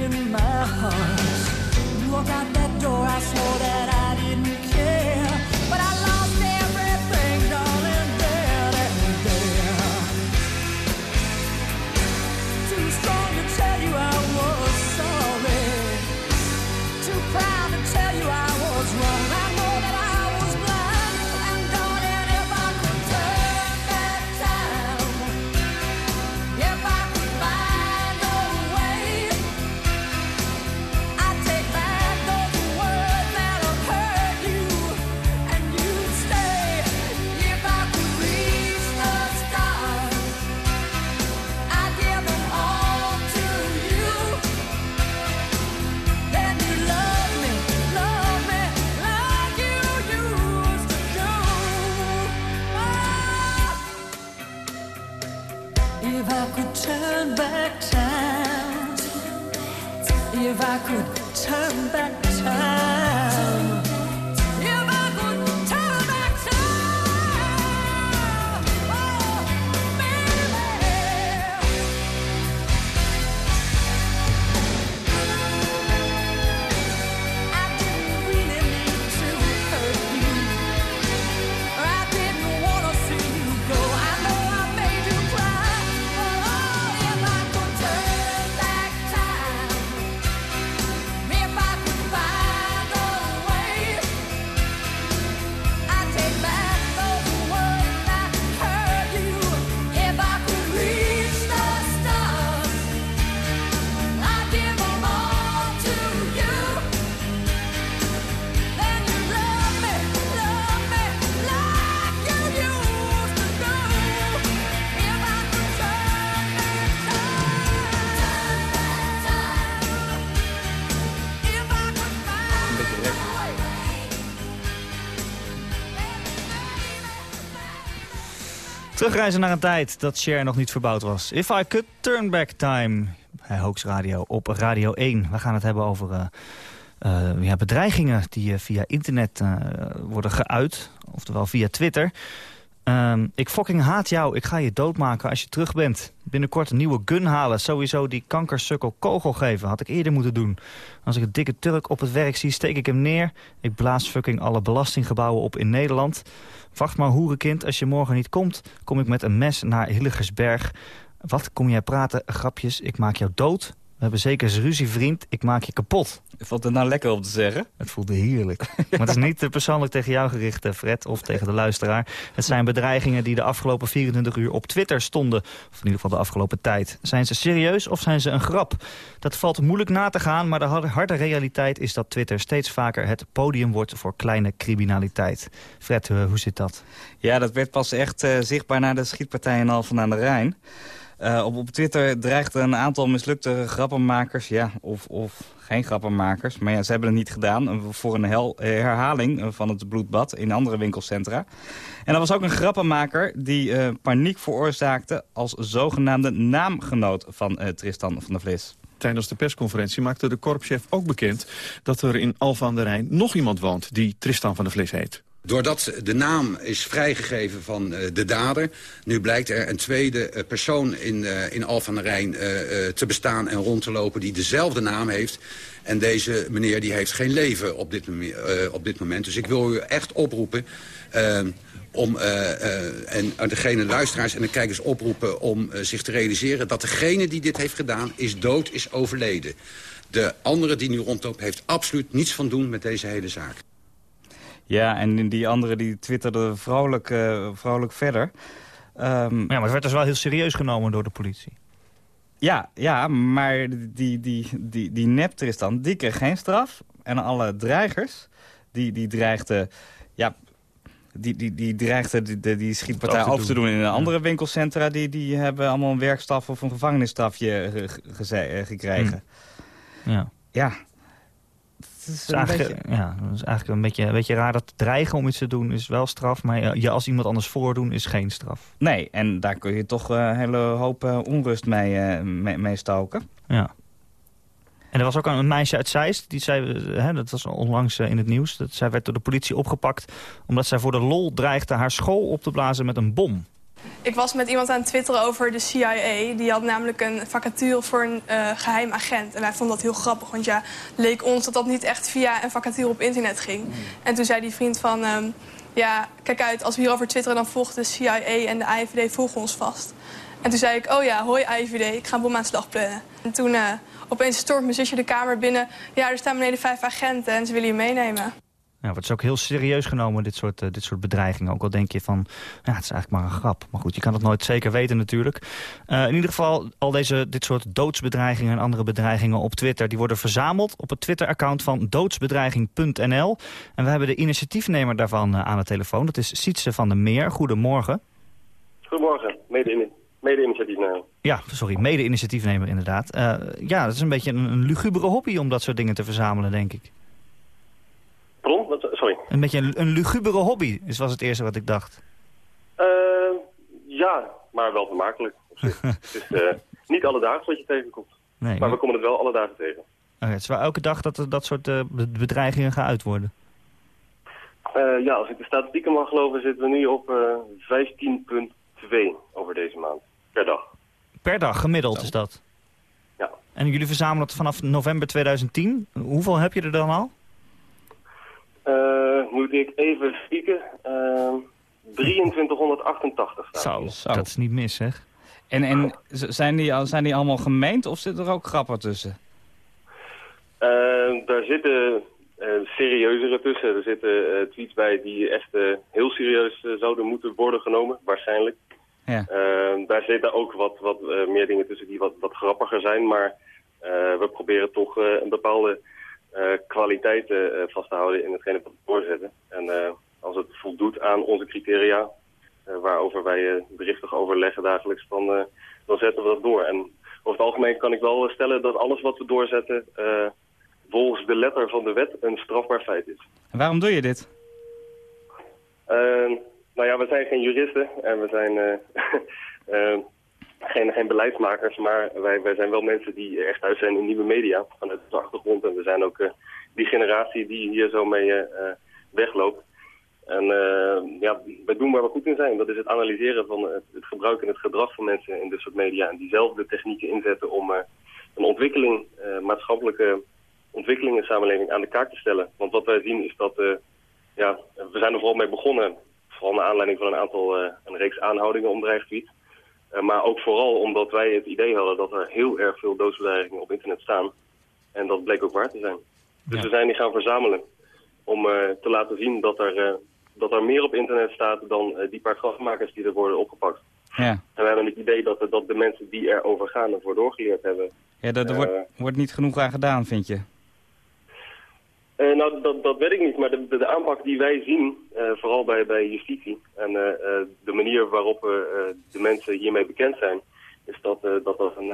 In my heart. You walked out that door, I swore that Terugreizen naar een tijd dat Cher nog niet verbouwd was. If I could turn back time. Hoax Radio op Radio 1. We gaan het hebben over eh, eh, bedreigingen die eh, via internet worden geuit. Oftewel via Twitter. Ehm, ik fucking haat jou. Ik ga je doodmaken als je terug bent. Binnenkort een nieuwe gun halen. Sowieso die kankersukkel kogel geven. Had ik eerder moeten doen. Als ik een dikke Turk op het werk zie, steek ik hem neer. Ik blaas fucking alle belastinggebouwen op in Nederland. Wacht maar hoerenkind, als je morgen niet komt... kom ik met een mes naar Hillegersberg. Wat kom jij praten? Grapjes, ik maak jou dood. We hebben zeker ruzie, vriend. Ik maak je kapot. Valt het nou lekker om te zeggen? Het voelde heerlijk. maar het is niet eh, persoonlijk tegen jou gericht, eh, Fred, of tegen de luisteraar. Het zijn bedreigingen die de afgelopen 24 uur op Twitter stonden. Of in ieder geval de afgelopen tijd. Zijn ze serieus of zijn ze een grap? Dat valt moeilijk na te gaan, maar de harde, realiteit is dat Twitter steeds vaker het podium wordt voor kleine criminaliteit. Fred, eh, hoe zit dat? Ja, dat werd pas echt zichtbaar na de schietpartij in Alphen aan de Rijn. Eh, op, op Twitter dreigt een aantal mislukte grappenmakers, ja, of, of geen grappenmakers, maar ja, ze hebben het niet gedaan, eh, voor een hel- eh, herhaling van het bloedbad in andere winkelcentra. En er was ook een grappenmaker die paniek veroorzaakte als zogenaamde naamgenoot van Tristan van der Vlis. Tijdens de persconferentie maakte de korpschef ook bekend... dat er in Alphen aan de Rijn nog iemand woont die Tristan van der Vlis heet. Doordat de naam is vrijgegeven van eh, de dader... nu blijkt er een tweede eh, persoon in, eh in Alphen aan de Rijn te bestaan en rond te lopen... die dezelfde naam heeft. En deze meneer die heeft geen leven op dit, op dit moment. Dus ik wil u echt oproepen... om en degene luisteraars en de kijkers oproepen om zich te realiseren... dat degene die dit heeft gedaan is dood, is overleden. De andere die nu rondloopt heeft absoluut niets van doen met deze hele zaak. Ja, en die andere die twitterde vrolijk, eh, vrolijk verder. Ehm, Ja, maar het werd dus wel heel serieus genomen door de politie. Ja, ja, maar die, die, die, die nep Tristan, die kreeg geen straf. En alle dreigers, die, die dreigden... Ja, die, die, die dreigden die, die, die schietpartij Af te doen. in een andere winkelcentra. Die, die hebben allemaal een werkstraf of een gevangenisstrafje ge- eh, gekregen. Ja. Ja. Het Het is is een eigenlijk, beetje... ja, dat is eigenlijk een beetje, een beetje raar dat dreigen om iets te doen is wel straf. Maar je als iemand anders voordoen is geen straf. Nee, en daar kun je toch eh, een hele hoop eh, onrust mee, eh, mee, mee stoken. Ja. En er was ook een meisje uit Zeist, die zei, eh, hè, dat was onlangs eh, in het nieuws, dat zij werd door de politie opgepakt omdat zij voor de lol dreigde haar school op te blazen met een bom. Ik was met iemand aan het twitteren over de CIA. Die had namelijk een vacature voor een eh, geheim agent. En wij vonden dat heel grappig, want ja, leek ons dat dat niet echt via een vacature op internet ging. En toen zei die vriend van, ehm, ja, kijk uit, als we hierover twitteren... dan volgt de CIA en de IVD volgen ons vast. En toen zei ik, oh ja, hoi IVD, ik ga een bomaanslag plannen. En toen eh, opeens stormt mijn zusje de kamer binnen. Ja, er staan beneden vijf agenten en ze willen je meenemen. Ja, wordt dus ook heel serieus genomen, dit soort, eh, dit soort bedreigingen. Ook al denk je van, ja, het is eigenlijk maar een grap. Maar goed, je kan het nooit zeker weten natuurlijk. Eh, in ieder geval, al deze, dit soort doodsbedreigingen en andere bedreigingen op Twitter... die worden verzameld op het Twitter-account van doodsbedreiging.nl. En we hebben de initiatiefnemer daarvan eh, aan de telefoon. Dat is Sietse van der Meer. Goedemorgen. Goedemorgen, mede-in- mede-initiatiefnemer. Ja, sorry, mede-initiatiefnemer inderdaad. Ja, dat is een beetje een, een lugubere hobby om dat soort dingen te verzamelen, denk ik. Pardon? Wat- Sorry. Een beetje een, een lugubere hobby, is was het eerste wat ik dacht. Eh, ja, maar wel vermakelijk. het is eh, niet alledaags wat je tegenkomt. Nee, maar we komen het wel alle dagen tegen. Oké, het is wel elke dag dat er dat soort be- bedreigingen geuit worden. Ja, als ik de statistieken mag geloven zitten we nu op eh 15.2 over deze maand. Per dag. Per dag, gemiddeld is dat. Ja. En jullie verzamelen het vanaf november 2010. Hoeveel heb je er dan al? Eh, moet ik even spieken. Eh, 2388 staat. Zo, dat is niet mis, zeg. En, en zijn, die, zijn die allemaal gemeend of zitten er ook grappen tussen? Eh, daar zitten eh, serieuzere tussen. Er zitten eh, tweets bij die echt eh, heel serieus zouden moeten worden genomen, waarschijnlijk. Ja. Eh, daar zitten ook wat, wat eh, meer dingen tussen die wat, wat grappiger zijn, maar eh, we proberen toch eh, een bepaalde eh, kwaliteit eh, vast te houden in hetgene wat we doorzetten. En eh, als het voldoet aan onze criteria, waarover wij berichtig overleggen dagelijks, dan, dan zetten we dat door. En over het algemeen kan ik wel stellen dat alles wat we doorzetten volgens de letter van de wet een strafbaar feit is. En waarom doe je dit? Nou ja, we zijn geen juristen en we zijn geen, geen beleidsmakers, maar wij, wij zijn wel mensen die echt thuis zijn in nieuwe media vanuit de achtergrond. En we zijn ook eh, die generatie die hier zo mee eh, eh, wegloopt. En ja, we doen waar we goed in zijn. Dat is het analyseren van het, gebruik en het gedrag van mensen in dit soort media. En diezelfde technieken inzetten om een ontwikkeling, maatschappelijke ontwikkeling in de samenleving aan de kaak te stellen. Want wat wij zien is dat, ja, we zijn er vooral mee begonnen. Vooral naar aanleiding van een aantal, een reeks aanhoudingen om dreigtweet. Eh, maar ook vooral omdat wij het idee hadden dat er heel erg veel doodsbedreigingen op internet staan. En dat bleek ook waar te zijn. Dus we zijn die gaan verzamelen om eh, te laten zien dat er, eh, dat er meer op internet staat dan die paar grafmakers die er worden opgepakt. Ja, En we hebben het idee dat, dat de mensen die erover gaan ervoor doorgeleerd hebben. ja daar wordt, wordt niet genoeg aan gedaan, vind je? Eh, nou, dat, dat weet ik niet, maar de, de, aanpak die wij zien, eh, vooral bij, bij justitie en eh, de manier waarop de mensen hiermee bekend zijn, is dat dat, dat een,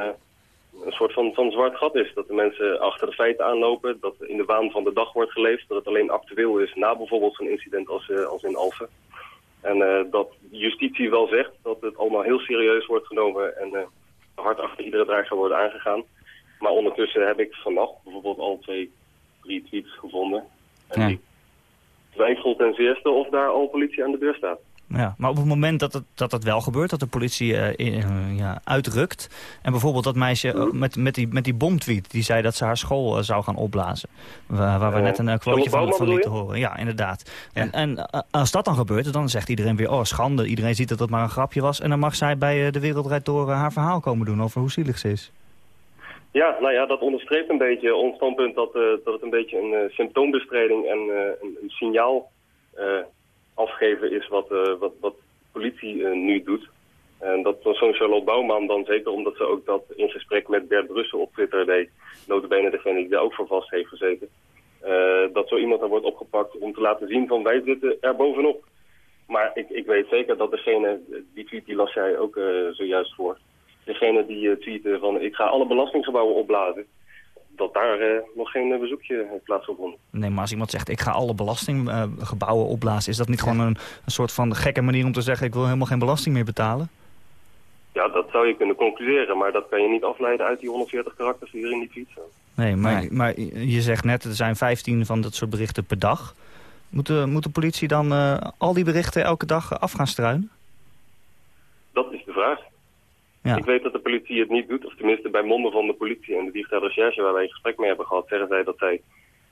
een soort van, van zwart gat is. Dat de mensen achter de feiten aanlopen, dat in de waan van de dag wordt geleefd, dat het alleen actueel is na bijvoorbeeld zo'n incident als, als in Alphen. En dat justitie wel zegt dat het allemaal heel serieus wordt genomen en hard achter iedere dreiger wordt aangegaan. Maar ondertussen heb ik vannacht bijvoorbeeld al twee, drie tweets gevonden. En Ja. ik twijfel ten zeerste of daar al politie aan de deur staat. Ja, maar op het moment dat het, dat het wel gebeurt, dat de politie eh, in- eh, ja, uitrukt... en bijvoorbeeld dat meisje eh, met, met, die, met die bomtweet... die zei dat ze haar school zou gaan opblazen... waar, waar we net een quoteje van, van lieten horen. Ja, inderdaad. En, en als dat dan gebeurt, dan zegt iedereen weer... oh, schande, iedereen ziet dat het maar een grapje was... en dan mag zij bij De Wereld Draait Door haar verhaal komen doen... over hoe zielig ze is. Ja, nou ja, dat onderstreept een beetje ons standpunt dat, eh, dat het een beetje een eh, symptoombestrijding en eh, een, een signaal afgeven is wat, wat, wat politie nu doet. En dat zo'n Charlotte Bouwman dan zeker omdat ze ook dat in gesprek met Bert Brussel op Twitter deed, notabene degene die daar ook voor vast heeft gezeten, dat zo iemand dan wordt opgepakt om te laten zien van wij zitten er bovenop. Maar ik, ik weet zeker dat degene, die tweet die las jij ook zojuist voor, degene die uh, tweette van ik ga alle belastinggebouwen opblazen, dat daar eh, nog geen eh, bezoekje heeft plaatsgevonden. Nee, maar als iemand zegt, ik ga alle belastinggebouwen opblazen... is dat niet gewoon een, een soort van gekke manier om te zeggen... ik wil helemaal geen belasting meer betalen? Ja, dat zou je kunnen concluderen, maar dat kan je niet afleiden uit die 140 karakters die er in die tweet staan. Nee, maar, maar je zegt net, er zijn 15 van dat soort berichten per dag. Moet de, moet de politie dan eh, al die berichten elke dag eh, af gaan struinen? Dat is de vraag. Ja. Ik weet dat de politie het niet doet, of tenminste bij monden van de politie en de digitale recherche waar wij een gesprek mee hebben gehad, zeggen zij dat zij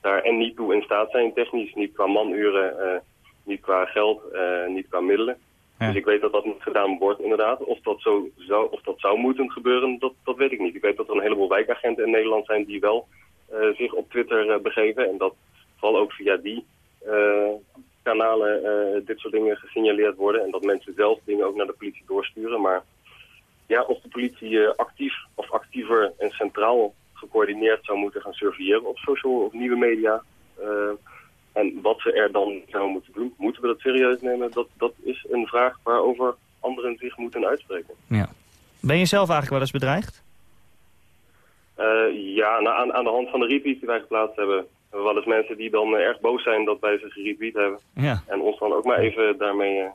daar en niet toe in staat zijn, technisch, niet qua manuren, eh, niet qua geld, eh, niet qua middelen. Dus ik weet dat dat niet gedaan wordt inderdaad. Of dat, zo zou, of dat zou moeten gebeuren, dat, dat weet ik niet. Ik weet dat er een heleboel wijkagenten in Nederland zijn die wel eh, zich op Twitter begeven. En dat vooral ook via die kanalen dit soort dingen gesignaleerd worden. En dat mensen zelf dingen ook naar de politie doorsturen. Maar ja, of de politie eh, actief of actiever en centraal gecoördineerd zou moeten gaan surveilleren op social of nieuwe media. eh, en wat ze er dan zouden moeten doen, moeten we dat serieus nemen? Dat, dat is een vraag waarover anderen zich moeten uitspreken. Ja. Ben je zelf eigenlijk wel eens bedreigd? Eh, ja, nou, aan, aan de hand van de retweets die wij geplaatst hebben, hebben we wel eens mensen die dan erg boos zijn dat wij ze geretweet hebben. Ja. En ons dan ook maar even daarmee uh,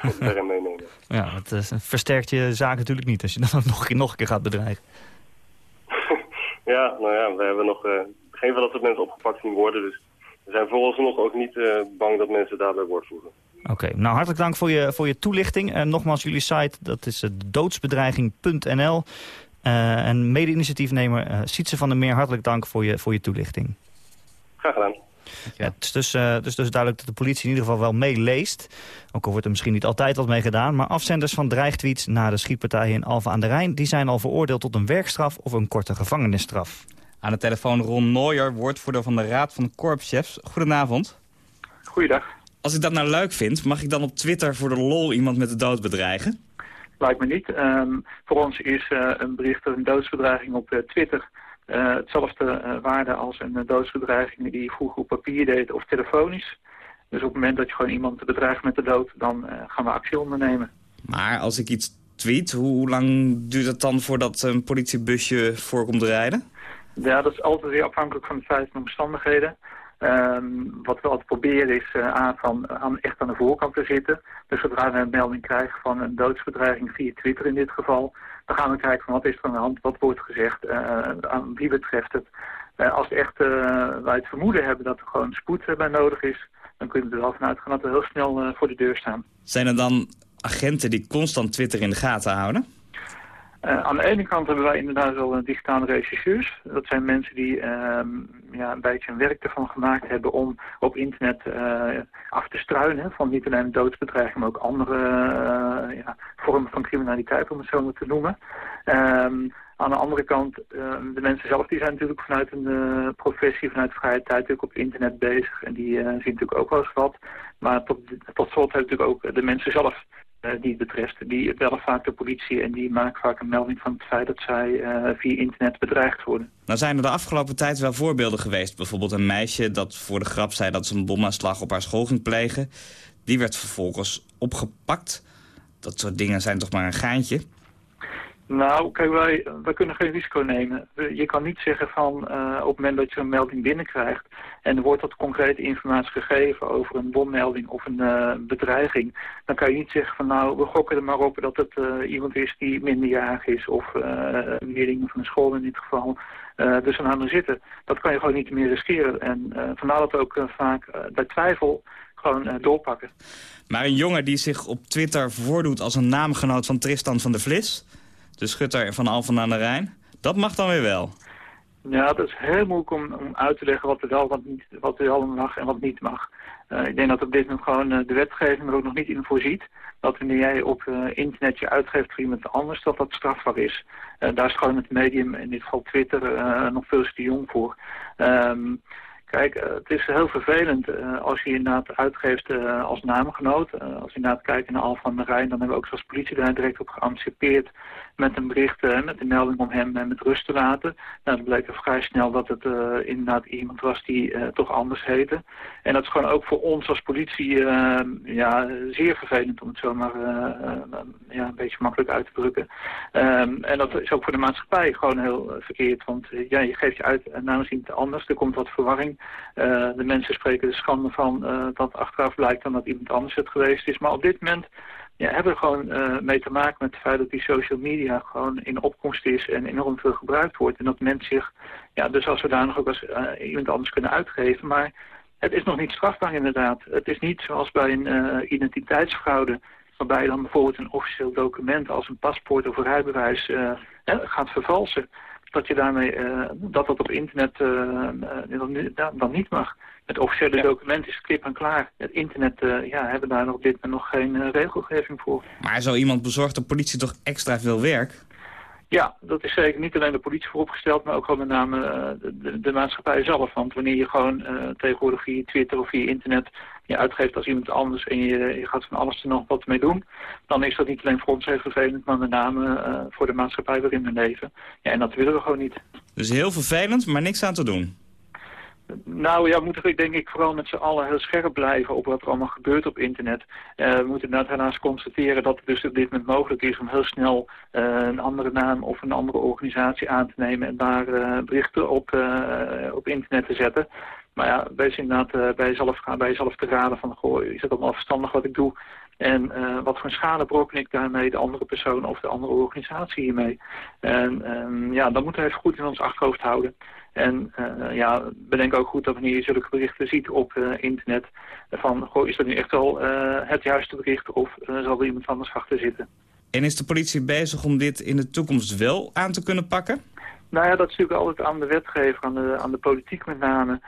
meenemen. Ja, het eh, versterkt je zaak natuurlijk niet als je dan nog, een keer- nog een keer gaat bedreigen. Ja, nou ja, we hebben nog eh, geen van dat soort mensen opgepakt zien worden. Dus we zijn vooralsnog ook niet eh, bang dat mensen daarbij woord voegen. Oké, nou hartelijk dank voor je, voor je toelichting. En nogmaals, jullie site, dat is doodsbedreiging.nl. En mede-initiatiefnemer Sietse van der Meer, hartelijk dank voor je, voor je toelichting. Graag gedaan. Ja, het is dus, eh, dus, dus duidelijk dat de politie in ieder geval wel meeleest. Ook al wordt er misschien niet altijd wat mee gedaan. Maar afzenders van dreigtweets na de schietpartijen in Alphen aan de Rijn... die zijn al veroordeeld tot een werkstraf of een korte gevangenisstraf. Aan de telefoon Ron Nooyer, woordvoerder van de Raad van de Korpschefs. Goedenavond. Goeiedag. Als ik dat nou leuk vind, mag ik dan op Twitter voor de lol iemand met de dood bedreigen? Lijkt me niet. Ehm, voor ons is eh, een bericht of een doodsbedreiging op eh, Twitter hetzelfde eh, waarde als een eh, doodsbedreiging die je vroeger op papier deed of telefonisch. Dus op het moment dat je gewoon iemand bedreigt met de dood, dan eh, gaan we actie ondernemen. Maar als ik iets tweet, hoe, lang duurt het dan voordat een politiebusje voorkomt rijden? Ja, dat is altijd weer afhankelijk van de feiten en omstandigheden. Ehm, wat we altijd proberen is eh, aan, van, aan, echt aan de voorkant te zitten. Dus zodra we een melding krijgen van een doodsbedreiging via Twitter in dit geval... dan gaan we kijken van wat is er aan de hand, wat wordt gezegd, eh, aan wie betreft het. Eh, als echt, eh, wij het vermoeden hebben dat er gewoon spoed bij nodig is... dan kun je er wel van uitgaan dat we heel snel voor de deur staan. Zijn er dan agenten die constant Twitter in de gaten houden? Eh, aan de ene kant hebben wij inderdaad wel uh, digitale regisseurs. Dat zijn mensen die ehm, ja, een beetje een werk ervan gemaakt hebben om op internet eh, af te struinen. Van niet alleen doodsbedreiging, maar ook andere eh, ja, vormen van criminaliteit, om het zo maar te noemen. Ehm, aan de andere kant, ehm, de mensen zelf die zijn natuurlijk vanuit een professie, vanuit vrije tijd natuurlijk op internet bezig. En die zien natuurlijk ook wel eens wat. Maar tot, tot slot hebben natuurlijk ook de mensen zelf die het betreft. Die bellen vaak de politie en die maken vaak een melding van het feit dat zij eh, via internet bedreigd worden. Nou zijn er de afgelopen tijd wel voorbeelden geweest. Bijvoorbeeld een meisje dat voor de grap zei dat ze een bomaanslag op haar school ging plegen. Die werd vervolgens opgepakt. Dat soort dingen zijn toch maar een geintje? Nou, kijk, wij, kunnen geen risico nemen. Je kan niet zeggen van eh, op het moment dat je een melding binnenkrijgt en er wordt wat concrete informatie gegeven over een bommelding of een eh, bedreiging, dan kan je niet zeggen van nou, we gokken er maar op dat het eh, iemand is die minderjarig is of eh een leerling van een school in dit geval. dus aan de zitten. Dat kan je gewoon niet meer riskeren. En vandaar dat ook vaak bij twijfel gewoon doorpakken. Maar een jongen die zich op Twitter voordoet als een naamgenoot van Tristan van der Vlis... de schutter van Alphen aan de Rijn, dat mag dan weer wel. Ja, dat is heel moeilijk om, uit te leggen wat er wel, wat niet, wat er wel mag en wat niet mag. Eh, ik denk dat op dit moment gewoon eh, de wetgeving er ook nog niet in voorziet. Dat wanneer jij op eh, internet je uitgeeft voor iemand anders, dat dat strafbaar is. Daar is gewoon het medium, in dit geval Twitter, nog veel te jong voor. Ehm, Kijk, eh, het is heel vervelend eh, als je inderdaad uitgeeft eh, als naamgenoot. Als je inderdaad kijkt naar Al van der Rijn, dan hebben we ook als politie daar direct op geanticipeerd met een bericht, met een melding om hem met rust te laten. Nou, dan bleek er vrij snel dat het inderdaad iemand was die toch anders heette. En dat is gewoon ook voor ons als politie ja, zeer vervelend om het zomaar ja, een beetje makkelijk uit te drukken. Ehm, en dat is ook voor de maatschappij gewoon heel verkeerd, want ja, je geeft je uit namens iemand anders, er komt wat verwarring. Eh, de mensen spreken er schande van eh, dat achteraf blijkt dan dat iemand anders het geweest is. Maar op dit moment ja, hebben we gewoon eh, mee te maken met het feit dat die social media gewoon in opkomst is en enorm veel gebruikt wordt. En dat mensen zich, ja, dus als zodanig ook als iemand anders kunnen uitgeven. Maar het is nog niet strafbaar inderdaad. Het is niet zoals bij een eh, identiteitsfraude, waarbij je dan bijvoorbeeld een officieel document als een paspoort of een rijbewijs gaat vervalsen. Dat je daarmee, eh, dat dat op internet eh, dan, ni- dan- dan niet mag. Het officiële document is klip en klaar. Het internet, ja, hebben daar nog op dit moment nog geen regelgeving voor. Maar zo iemand bezorgt de politie toch extra veel werk? Ja, dat is zeker niet alleen de politie vooropgesteld, maar ook gewoon met name eh, de, de, maatschappij zelf. Want wanneer je gewoon eh, tegenwoordig via Twitter of via internet je uitgeeft als iemand anders en je, gaat van alles er nog wat mee doen, dan is dat niet alleen voor ons heel vervelend, maar met name eh, voor de maatschappij waarin we leven. Ja, en dat willen we gewoon niet. Dus heel vervelend, maar niks aan te doen. Nou ja, we moeten denk ik vooral met z'n allen heel scherp blijven op wat er allemaal gebeurt op internet. Eh, we moeten daarnaast constateren dat het dus op dit moment mogelijk is om heel snel eh, een andere naam of een andere organisatie aan te nemen en daar eh, berichten op, op internet te zetten. Maar ja, wees inderdaad bij, jezelf, bij jezelf te raden van, goh, is het allemaal verstandig wat ik doe? En wat voor schade brokken ik daarmee de andere persoon of de andere organisatie hiermee? En ehm, ja, dat moeten we even goed in ons achterhoofd houden. En eh, ja, bedenk ook goed dat wanneer je zulke berichten ziet op eh, internet, van goh, is dat nu echt wel eh, het juiste bericht of zal er iemand anders achter zitten? En is de politie bezig om dit in de toekomst wel aan te kunnen pakken? Nou ja, dat is natuurlijk altijd aan de wetgever, aan de, aan de politiek met name.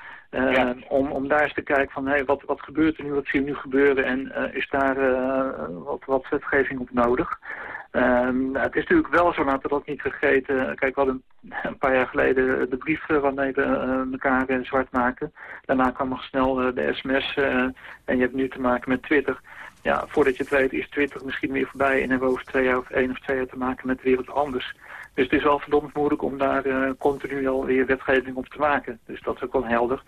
om, om daar eens te kijken van hey, wat, wat gebeurt er nu, wat zie je nu gebeuren en is daar wat, wat wetgeving op nodig. Ehm, nou, het is natuurlijk wel zo, laten we dat niet vergeten. Kijk, we hadden een, paar jaar geleden de brief eh, waarmee we eh, elkaar eh, zwart maakten. Daarna kwam nog snel eh, de sms eh, en je hebt nu te maken met Twitter. Ja, voordat je het weet is Twitter misschien weer voorbij en hebben we over twee jaar of één of twee jaar te maken met weer wat anders. Dus het is wel verdomd moeilijk om daar eh, continu alweer wetgeving op te maken. Dus dat is ook wel helder.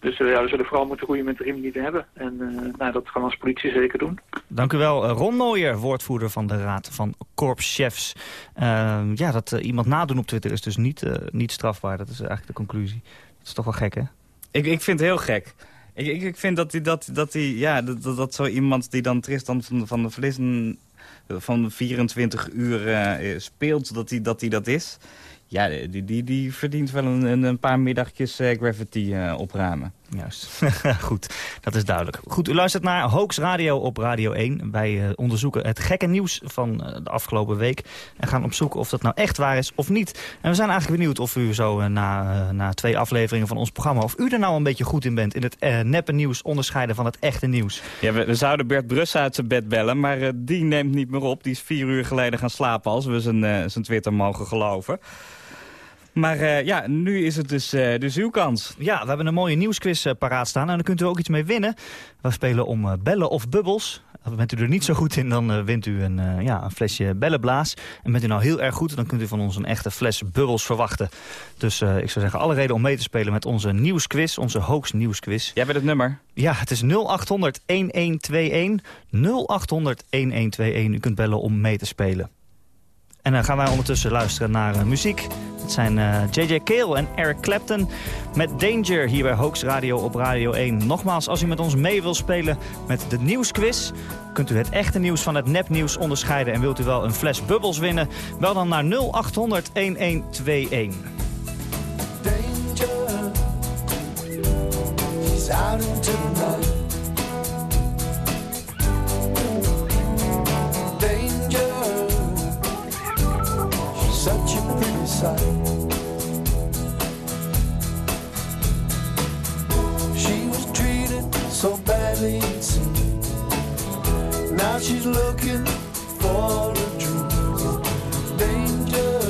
Dus eh, ja, we zullen vooral moeten roeien met de riem die we hebben. En eh, nou, dat gaan we als politie zeker doen. Dank u wel, eh, Ron woordvoerder van de Raad van Korpschefs. Ehm, ja, dat iemand nadoen op Twitter is dus niet, niet strafbaar. Dat is eigenlijk de conclusie. Dat is toch wel gek, hè? Ik, ik vind het heel gek. Ik, ik, ik vind dat die, dat, dat die, ja, dat, dat, dat zo iemand die dan Tristan van, van de Vlissen van 24 uur eh, speelt, dat hij dat, die dat is. Ja, die, die, die verdient wel een, een- een paar middagjes eh, Gravity eh, opruimen. Juist. Goed, dat is duidelijk. Goed, u luistert naar Hoax Radio op Radio 1. Wij eh, onderzoeken het gekke nieuws van eh, de afgelopen week. En gaan opzoeken of dat nou echt waar is of niet. En we zijn eigenlijk benieuwd of u zo na, na twee afleveringen van ons programma... of u er nou een beetje goed in bent in het eh, neppe nieuws onderscheiden van het echte nieuws. Ja, we, we zouden Bert Brussen uit zijn bed bellen, maar eh, die neemt niet meer op. Die is vier uur geleden gaan slapen, als we zijn, zijn Twitter mogen geloven. Maar eh, ja, nu is het dus, eh, dus uw kans. Ja, we hebben een mooie nieuwsquiz eh, paraat staan. En daar kunt u ook iets mee winnen. We spelen om bellen of bubbels. Bent u er niet zo goed in, dan wint u een, ja, een flesje bellenblaas. En bent u nou heel erg goed, dan kunt u van ons een echte fles bubbels verwachten. Dus ik zou zeggen, alle reden om mee te spelen met onze nieuwsquiz. Onze hoogst nieuwsquiz. Jij bent het nummer? Ja, het is 0800 1121. 0800 1121. U kunt bellen om mee te spelen. En dan gaan wij ondertussen luisteren naar muziek. Het zijn eh, J.J. Cale en Eric Clapton met Danger hier bij Hoax Radio op Radio 1. Nogmaals, als u met ons mee wil spelen met de nieuwsquiz... kunt u het echte nieuws van het nepnieuws onderscheiden... en wilt u wel een fles bubbels winnen? Bel dan naar 0800 1121. danger. He's out into the night. Danger. She's such She was treated so badly, it seemed. Now she's looking for a dream. Danger.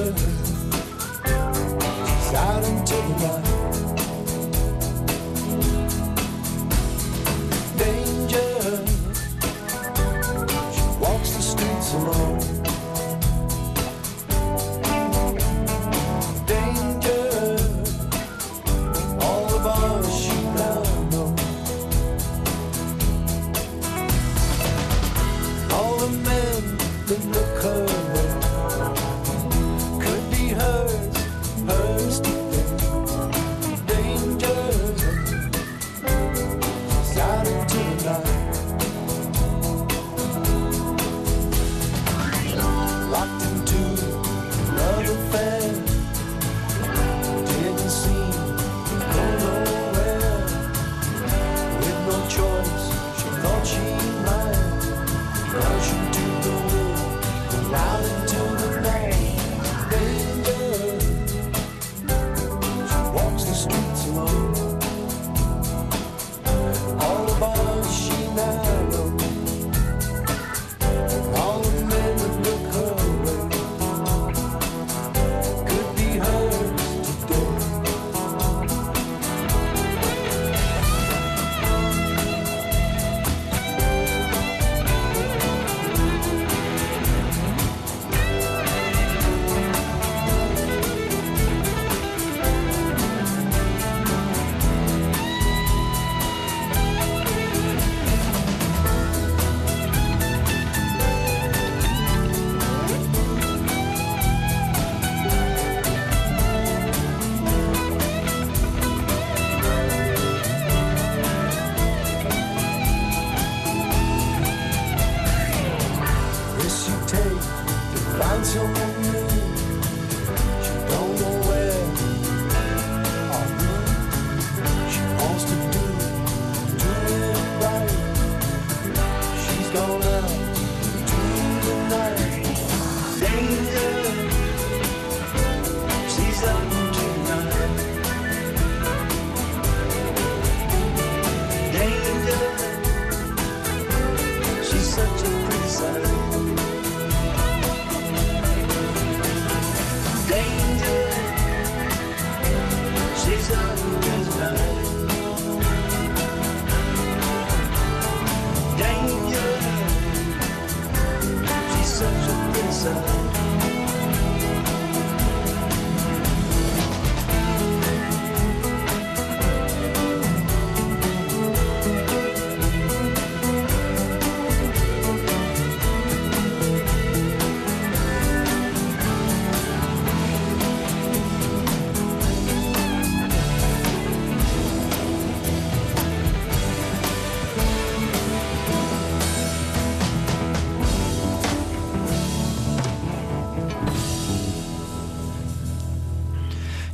Such a pretty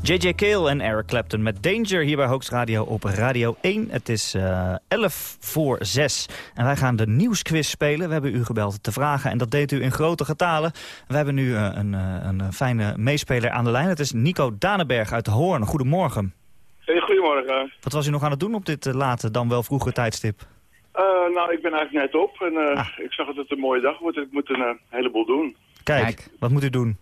J.J. Kale en Eric Clapton met Danger hier bij Hoax Radio op Radio 1. Het is eh 11 voor 6 en wij gaan de nieuwsquiz spelen. We hebben u gebeld te vragen en dat deed u in grote getalen. We hebben nu eh, een, eh, een fijne meespeler aan de lijn. Het is Nico Danenberg uit Hoorn. Goedemorgen. Hey, goedemorgen. Wat was u nog aan het doen op dit late, dan wel vroege tijdstip? Eh, nou, ik ben eigenlijk net op en eh, ik zag dat het een mooie dag wordt. Ik moet een heleboel doen. Kijk, wat moet u doen?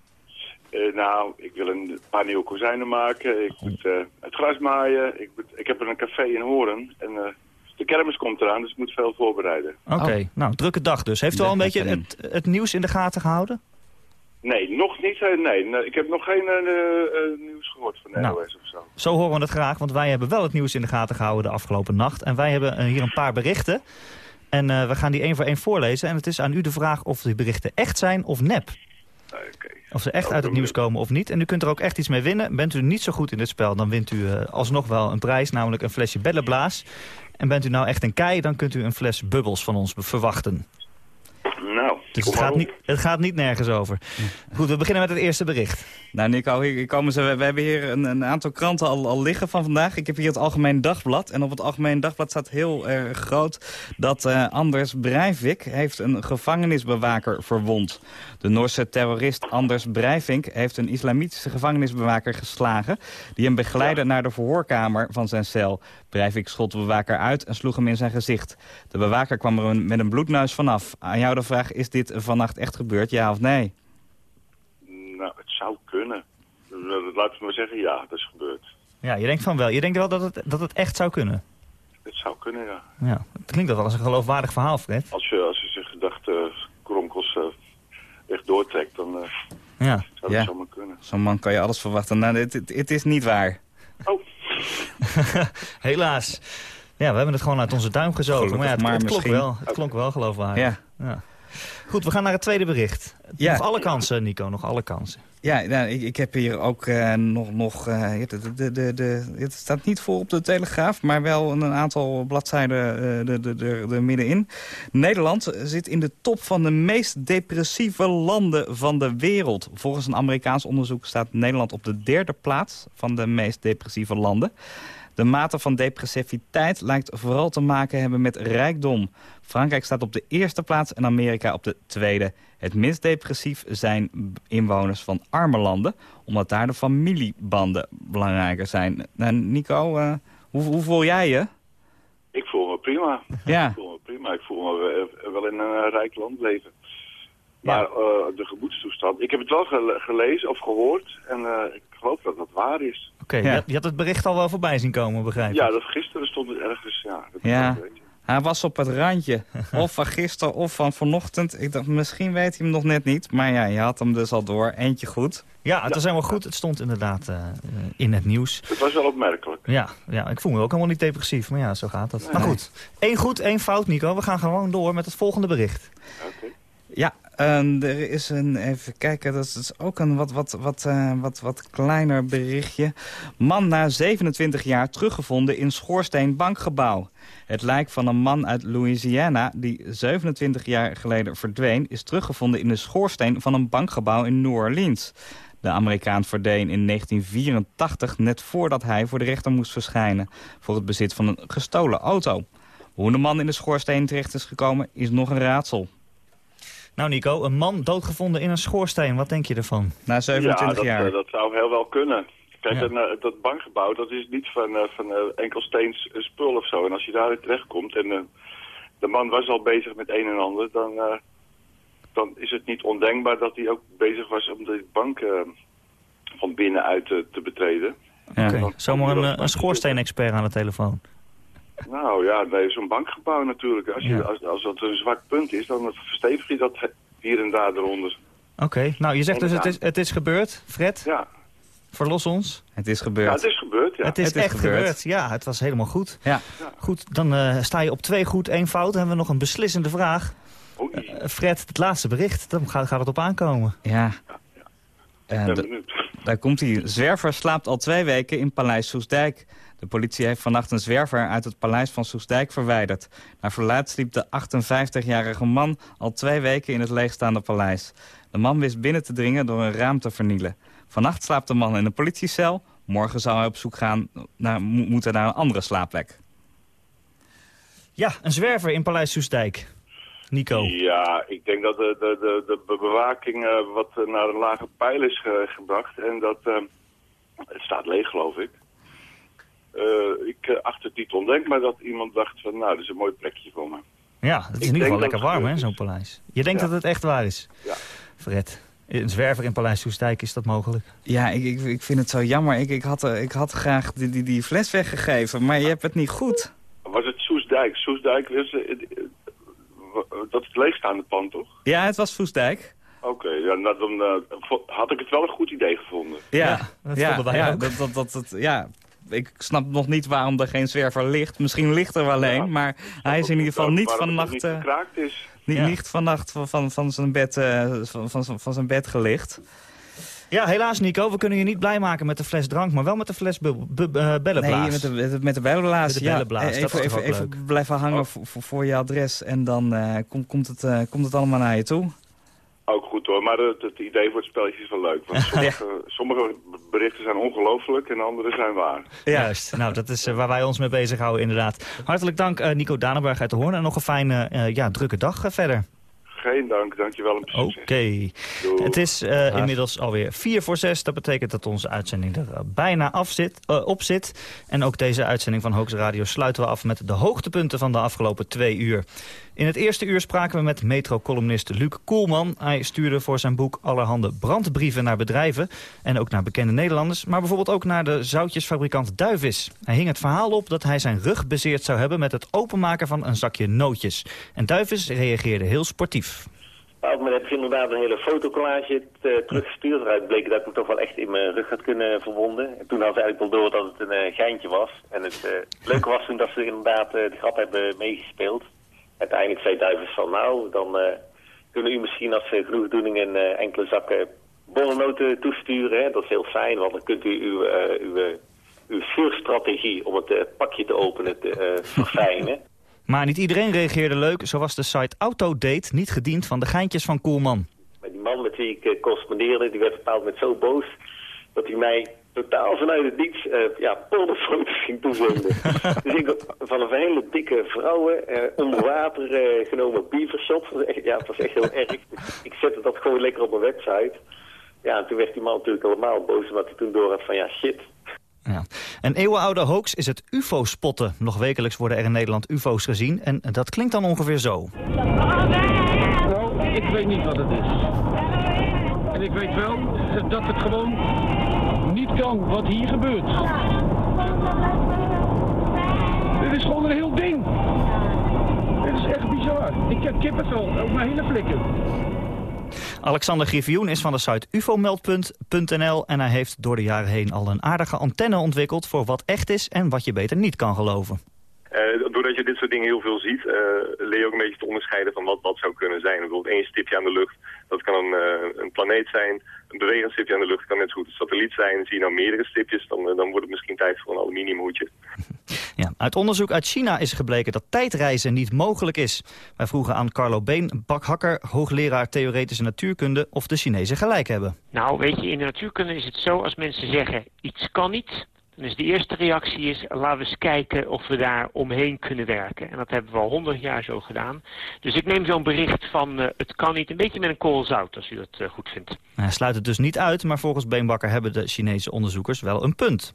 Eh, nou, ik wil een paar nieuwe kozijnen maken. Ik moet eh, het gras maaien. Ik, moet, ik heb een café in Horen. En eh, de kermis komt eraan, dus ik moet veel voorbereiden. Oké, nou, drukke dag dus. Heeft u al een beetje het, het nieuws in de gaten gehouden? Nee, nog niet. nee, nee, ik heb nog geen nieuws gehoord van de Nou. NOS of zo. Zo horen we het graag, want wij hebben wel het nieuws in de gaten gehouden de afgelopen nacht. En wij hebben hier een paar berichten. En eh, we gaan die één voor één voorlezen. En het is aan u de vraag of die berichten echt zijn of nep. Of ze echt uit het nieuws komen of niet. En u kunt er ook echt iets mee winnen. Bent u niet zo goed in dit spel, dan wint u eh, alsnog wel een prijs. Namelijk een flesje bellenblaas. En bent u nou echt een kei, dan kunt u een fles bubbels van ons verwachten. Dus het gaat, niet, het gaat niet nergens over. Goed, we beginnen met het eerste bericht. Nou Nico, hier komen ze. We, we hebben hier een, een aantal kranten al, al liggen van vandaag. Ik heb hier het Algemeen Dagblad. En op het Algemeen Dagblad staat heel erg groot dat eh, Anders Breivik heeft een gevangenisbewaker verwond. De Noorse terrorist Anders Breivik heeft een islamitische gevangenisbewaker geslagen... die hem begeleidde naar de verhoorkamer van zijn cel. Breivik schold de bewaker uit en sloeg hem in zijn gezicht. De bewaker kwam er met een bloedneus vanaf. Aan jou de vraag, is dit vannacht echt gebeurd, ja of nee? Nou, het zou kunnen. Eh, Laten we maar zeggen, ja, dat is gebeurd. Ja, je denkt van wel. Je denkt wel dat het, dat het echt zou kunnen. Het zou kunnen, ja. Ja, het klinkt wel als een geloofwaardig verhaal, Fred. Als je, als je zijn gedachte kronkels eh, echt doortrekt, dan eh, Ja. zou dat Ja. zomaar kunnen. Zo'n man kan je alles verwachten. Nou, het, het, het is niet waar. Helaas. Ja, we hebben het gewoon uit onze duim gezogen. Gelukkig maar ja, het, maar het klonk misschien. wel. Het klonk wel geloofwaardig. Ja. Goed, we gaan naar het tweede bericht. Ja. Nog alle kansen, Nico, nog alle kansen. Ja, nou, ik, ik heb hier ook eh, nog... nog eh, de, de, de, de, het staat niet voor op de Telegraaf, maar wel een aantal bladzijden eh, de, de, de, de middenin. Nederland zit in de top van de meest depressieve landen van de wereld. Volgens een Amerikaans onderzoek staat Nederland op de derde plaats van de meest depressieve landen. De mate van depressiviteit lijkt vooral te maken hebben met rijkdom. Frankrijk staat op de eerste plaats en Amerika op de tweede. Het minst depressief zijn inwoners van arme landen... omdat daar de familiebanden belangrijker zijn. Nou, Nico, eh, hoe, hoe voel jij je? Ik voel me prima. Ja. Ik voel me prima. Ik voel me eh, wel in een rijk land leven. Maar eh, de gemoedstoestand... Ik heb het wel gele- gelezen of gehoord. En ik geloof dat dat waar is. Oké, je, had- je had het bericht al wel voorbij zien komen, begrijp ik. Ja, dat gisteren stond het ergens... Ja, dat Ja, weet je. hij was op het randje. Of van gisteren of van vanochtend. Ik dacht, misschien weet hij hem nog net niet. Maar ja, je had hem dus al door. Eentje goed. Ja, het was helemaal goed. Het stond inderdaad eh, eh, in het nieuws. Het was wel opmerkelijk. Ja, ja, ik voel me ook helemaal niet depressief. Maar ja, zo gaat dat. Maar goed, één goed, één fout, Nico. We gaan gewoon door met het volgende bericht. Ja, en er is een, even kijken, dat is, dat is ook een wat, wat, wat, eh, wat, wat kleiner berichtje. Man na 27 jaar teruggevonden in Schoorsteen Bankgebouw. Het lijk van een man uit Louisiana die 27 jaar geleden verdween... is teruggevonden in de schoorsteen van een bankgebouw in New Orleans. De Amerikaan verdween in 1984 net voordat hij voor de rechter moest verschijnen... voor het bezit van een gestolen auto. Hoe de man in de schoorsteen terecht is gekomen is nog een raadsel. Nou Nico, een man doodgevonden in een schoorsteen. Wat denk je ervan? Na 27 ja, dat, jaar. eh, dat zou heel wel kunnen. Kijk, Ja. en, eh, dat bankgebouw, dat is niet van, eh, van eh, enkel steens spul of zo. En als je daarin terechtkomt en eh, de man was al bezig met een en ander, dan, eh, dan is het niet ondenkbaar dat hij ook bezig was om de bank eh, van binnenuit te, te betreden. Oké, zomaar een, een schoorsteen-expert aan de telefoon. Nou ja, nee, zo'n bankgebouw natuurlijk. Als, je, Ja. als, als dat een zwak punt is, dan verstevig je dat hier en daar eronder. Oké, nou je zegt dus het is, het is gebeurd. Fred, Ja, verlos ons. Het is ja gebeurd. het is gebeurd, ja. Het is echt gebeurd. Ja, het was helemaal goed. Ja. Goed, dan eh, sta je op twee goed, één fout. Dan hebben we nog een beslissende vraag. Oei, Eh, Fred, het laatste bericht. Dan gaat, gaat het op aankomen. Ja. En daar komt hij. Zwerver slaapt al twee weken in Paleis Soesdijk. De politie heeft vannacht een zwerver uit het paleis van Soesdijk verwijderd. Naar verluid sliep de 58-jarige man al twee weken in het leegstaande paleis. De man wist binnen te dringen door een raam te vernielen. Vannacht slaapt de man in een politiecel. Morgen zou hij op zoek gaan naar, mo- moeten naar een andere slaapplek. Ja, een zwerver in Paleis Soestdijk. Nico. Ja, ik denk dat de, de, de, de bewaking eh, wat eh, naar een lage pijl is ge- gebracht. En dat eh, het staat leeg, geloof ik. Eh, ik eh, acht het niet ondenkbaar dat iemand dacht van, nou, dat is een mooi plekje voor me. Ja, het is in ieder denk geval lekker warm, hè, zo'n paleis. Je denkt Ja. dat het echt waar is? Ja. Fred, een zwerver in Paleis Soestdijk, is dat mogelijk? Ja, ik, ik, ik vind het zo jammer. Ik, ik, had, ik had graag die, die, die fles weggegeven, maar je hebt het niet goed. Was het Soesdijk? Soesdijk is dat is het leegstaande pand, toch? Ja, het was Soestdijk. Oké, ja, nou, dan eh, vo- had ik het wel een goed idee gevonden. Ja, dat ja, vonden wij ja, ook. Dat, dat, dat, dat- ja. Ik snap nog niet waarom er geen zwerver ligt. Misschien ligt er wel een, maar hij is in ieder geval niet vannacht... niet gekraakt is. niet, Ja. niet vannacht van, van, van, zijn bed, eh, van, van, van zijn bed gelicht. Ja, helaas Nico, we kunnen je niet blij maken met de fles drank, maar wel met de fles eh, bellenblaas. Nee, met de, met de- met de bellenblaas. Met de ja. bellenblaas, dat even, is blijven hangen voor, voor, voor je adres en dan eh, komt, komt, het, eh, komt het allemaal naar je toe. Ook goed hoor, maar het, het idee voor het spelletje is wel leuk. Want sommige, sommige berichten zijn ongelooflijk en andere zijn waar. Juist, nou dat is eh, waar wij ons mee bezighouden inderdaad. Hartelijk dank eh, Nico Danenberg uit de Hoorn en nog een fijne, eh, ja, drukke dag eh, verder. Geen dank, dankjewel Oké. Het is eh, inmiddels alweer 4 voor 6. Dat betekent dat onze uitzending er eh, bijna af zit, eh, op zit. En ook deze uitzending van Hoogste Radio sluiten we af met de hoogtepunten van de afgelopen twee uur. In het eerste uur spraken we met metro-columnist Luc Koelman. Hij stuurde voor zijn boek allerhande brandbrieven naar bedrijven. En ook naar bekende Nederlanders. Maar bijvoorbeeld ook naar de zoutjesfabrikant Duivis. Hij hing het verhaal op dat hij zijn rug bezeerd zou hebben... met het openmaken van een zakje nootjes. En Duivis reageerde heel sportief. Moment heb ik inderdaad een hele fotocollage eh, teruggestuurd. Waaruit bleek dat ik me toch wel echt in mijn rug had kunnen verwonden. En toen had ze eigenlijk wel door dat het een eh, geintje was. En het eh, leuke was toen dat ze inderdaad de grap hebben meegespeeld. Uiteindelijk zei Duivens van nou, dan eh, kunnen u misschien als uh, genoegdoening een eh, enkele zakken bollennoten toesturen. Hè? Dat is heel fijn, want dan kunt u uw, eh, uw, eh, uw vuurstrategie om het eh, pakje te openen te eh, verfijnen. Maar niet iedereen reageerde leuk. Zo was de site Autodate niet gediend van de geintjes van Koelman. Die man met wie ik eh, correspondeerde, die werd bepaald met zo boos... dat hij mij totaal vanuit het niets eh ja, pornofoto's ging toezenden. dus ik van een hele dikke vrouwen, eh, onder water eh, genomen beavershot. Dat was echt- Ja, het was echt heel erg. Ik zette dat gewoon lekker op mijn website. Ja, en toen werd die man natuurlijk allemaal boos... omdat hij toen door had van ja, shit, Ja. Een eeuwenoude hoax is het ufo-spotten. Nog wekelijks worden er in Nederland ufo's gezien. En dat klinkt dan ongeveer zo. Nou, ik weet niet wat het is. En ik weet wel dat het gewoon niet kan wat hier gebeurt. Dit is gewoon een heel ding. Dit is echt bizar. Ik heb kippenvel op mijn hele flikken. Alexander Griffioen is van de site ufomeld.nl en hij heeft door de jaren heen al een aardige antenne ontwikkeld voor wat echt is en wat je beter niet kan geloven. Eh, doordat je dit soort dingen heel veel ziet, eh, leer je ook een beetje te onderscheiden van wat dat zou kunnen zijn. Bijvoorbeeld één stipje aan de lucht, dat kan een, eh, een planeet zijn. Een bewegend stipje aan de lucht kan net zo goed een satelliet zijn. Zie je nou meerdere stipjes, dan, eh, dan wordt het misschien tijd voor een aluminiumhoedje. Ja, uit onderzoek uit China is gebleken dat tijdreizen niet mogelijk is. Wij vroegen aan Carlo Been, bakhakker, hoogleraar theoretische natuurkunde... of de Chinezen gelijk hebben. Nou, weet je, in de natuurkunde is het zo als mensen zeggen iets kan niet. Is de eerste reactie is, laten we eens kijken of we daar omheen kunnen werken. En dat hebben we al honderd jaar zo gedaan. Dus ik neem zo'n bericht van eh, het kan niet een beetje met een kool zout, als u dat eh, goed vindt. Hij sluit het dus niet uit, maar volgens Beenbakker hebben de Chinese onderzoekers wel een punt.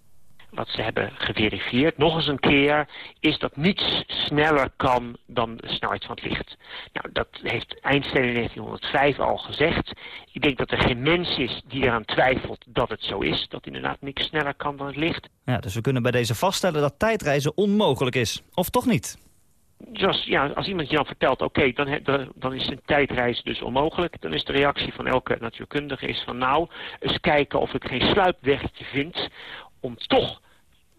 Wat ze hebben geverifieerd, nog eens een keer, is dat niets sneller kan dan de snelheid van het licht. Nou, dat heeft Einstein in 1905 al gezegd. Ik denk dat er geen mens is die eraan twijfelt dat het zo is. Dat inderdaad niks sneller kan dan het licht. Ja, dus we kunnen bij deze vaststellen dat tijdreizen onmogelijk is. Of toch niet? Ja, als iemand je dan vertelt, oké, dan, he- dan- is een tijdreis dus onmogelijk. Dan is de reactie van elke natuurkundige is van nou, eens kijken of ik geen sluipweggetje vind om toch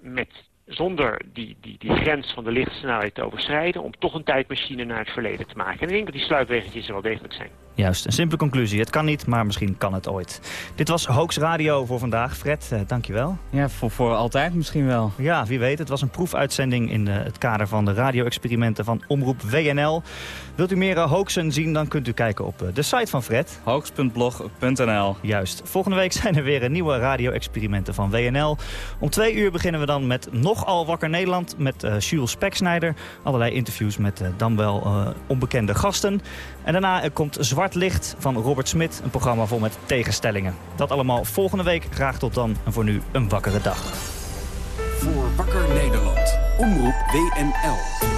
met, zonder die, die, die grens van de lichtsnelheid te overschrijden, om toch een tijdmachine naar het verleden te maken. En ik denk dat die sluipweggetjes er wel degelijk zijn. Juist, een simpele conclusie. Het kan niet, maar misschien kan het ooit. Dit was Hoax Radio voor vandaag. Fred, eh, dankjewel. Ja, voor, voor altijd misschien wel. Ja, wie weet. Het was een proefuitzending in eh, het kader van de radio-experimenten van Omroep WNL. Wilt u meer eh, hoaxen zien, dan kunt u kijken op eh, de site van Fred. Hoax.blog.nl Juist. Volgende week zijn er weer nieuwe radio-experimenten van WNL. Om twee uur beginnen we dan met Nogal Wakker Nederland met eh Jules Speksnijder. Allerlei interviews met dan wel onbekende gasten. En daarna komt Zwart Licht van Robert Smit, een programma vol met tegenstellingen. Dat allemaal volgende week. Graag tot dan. En voor nu een wakkere dag. Voor Wakker Nederland. Omroep WNL.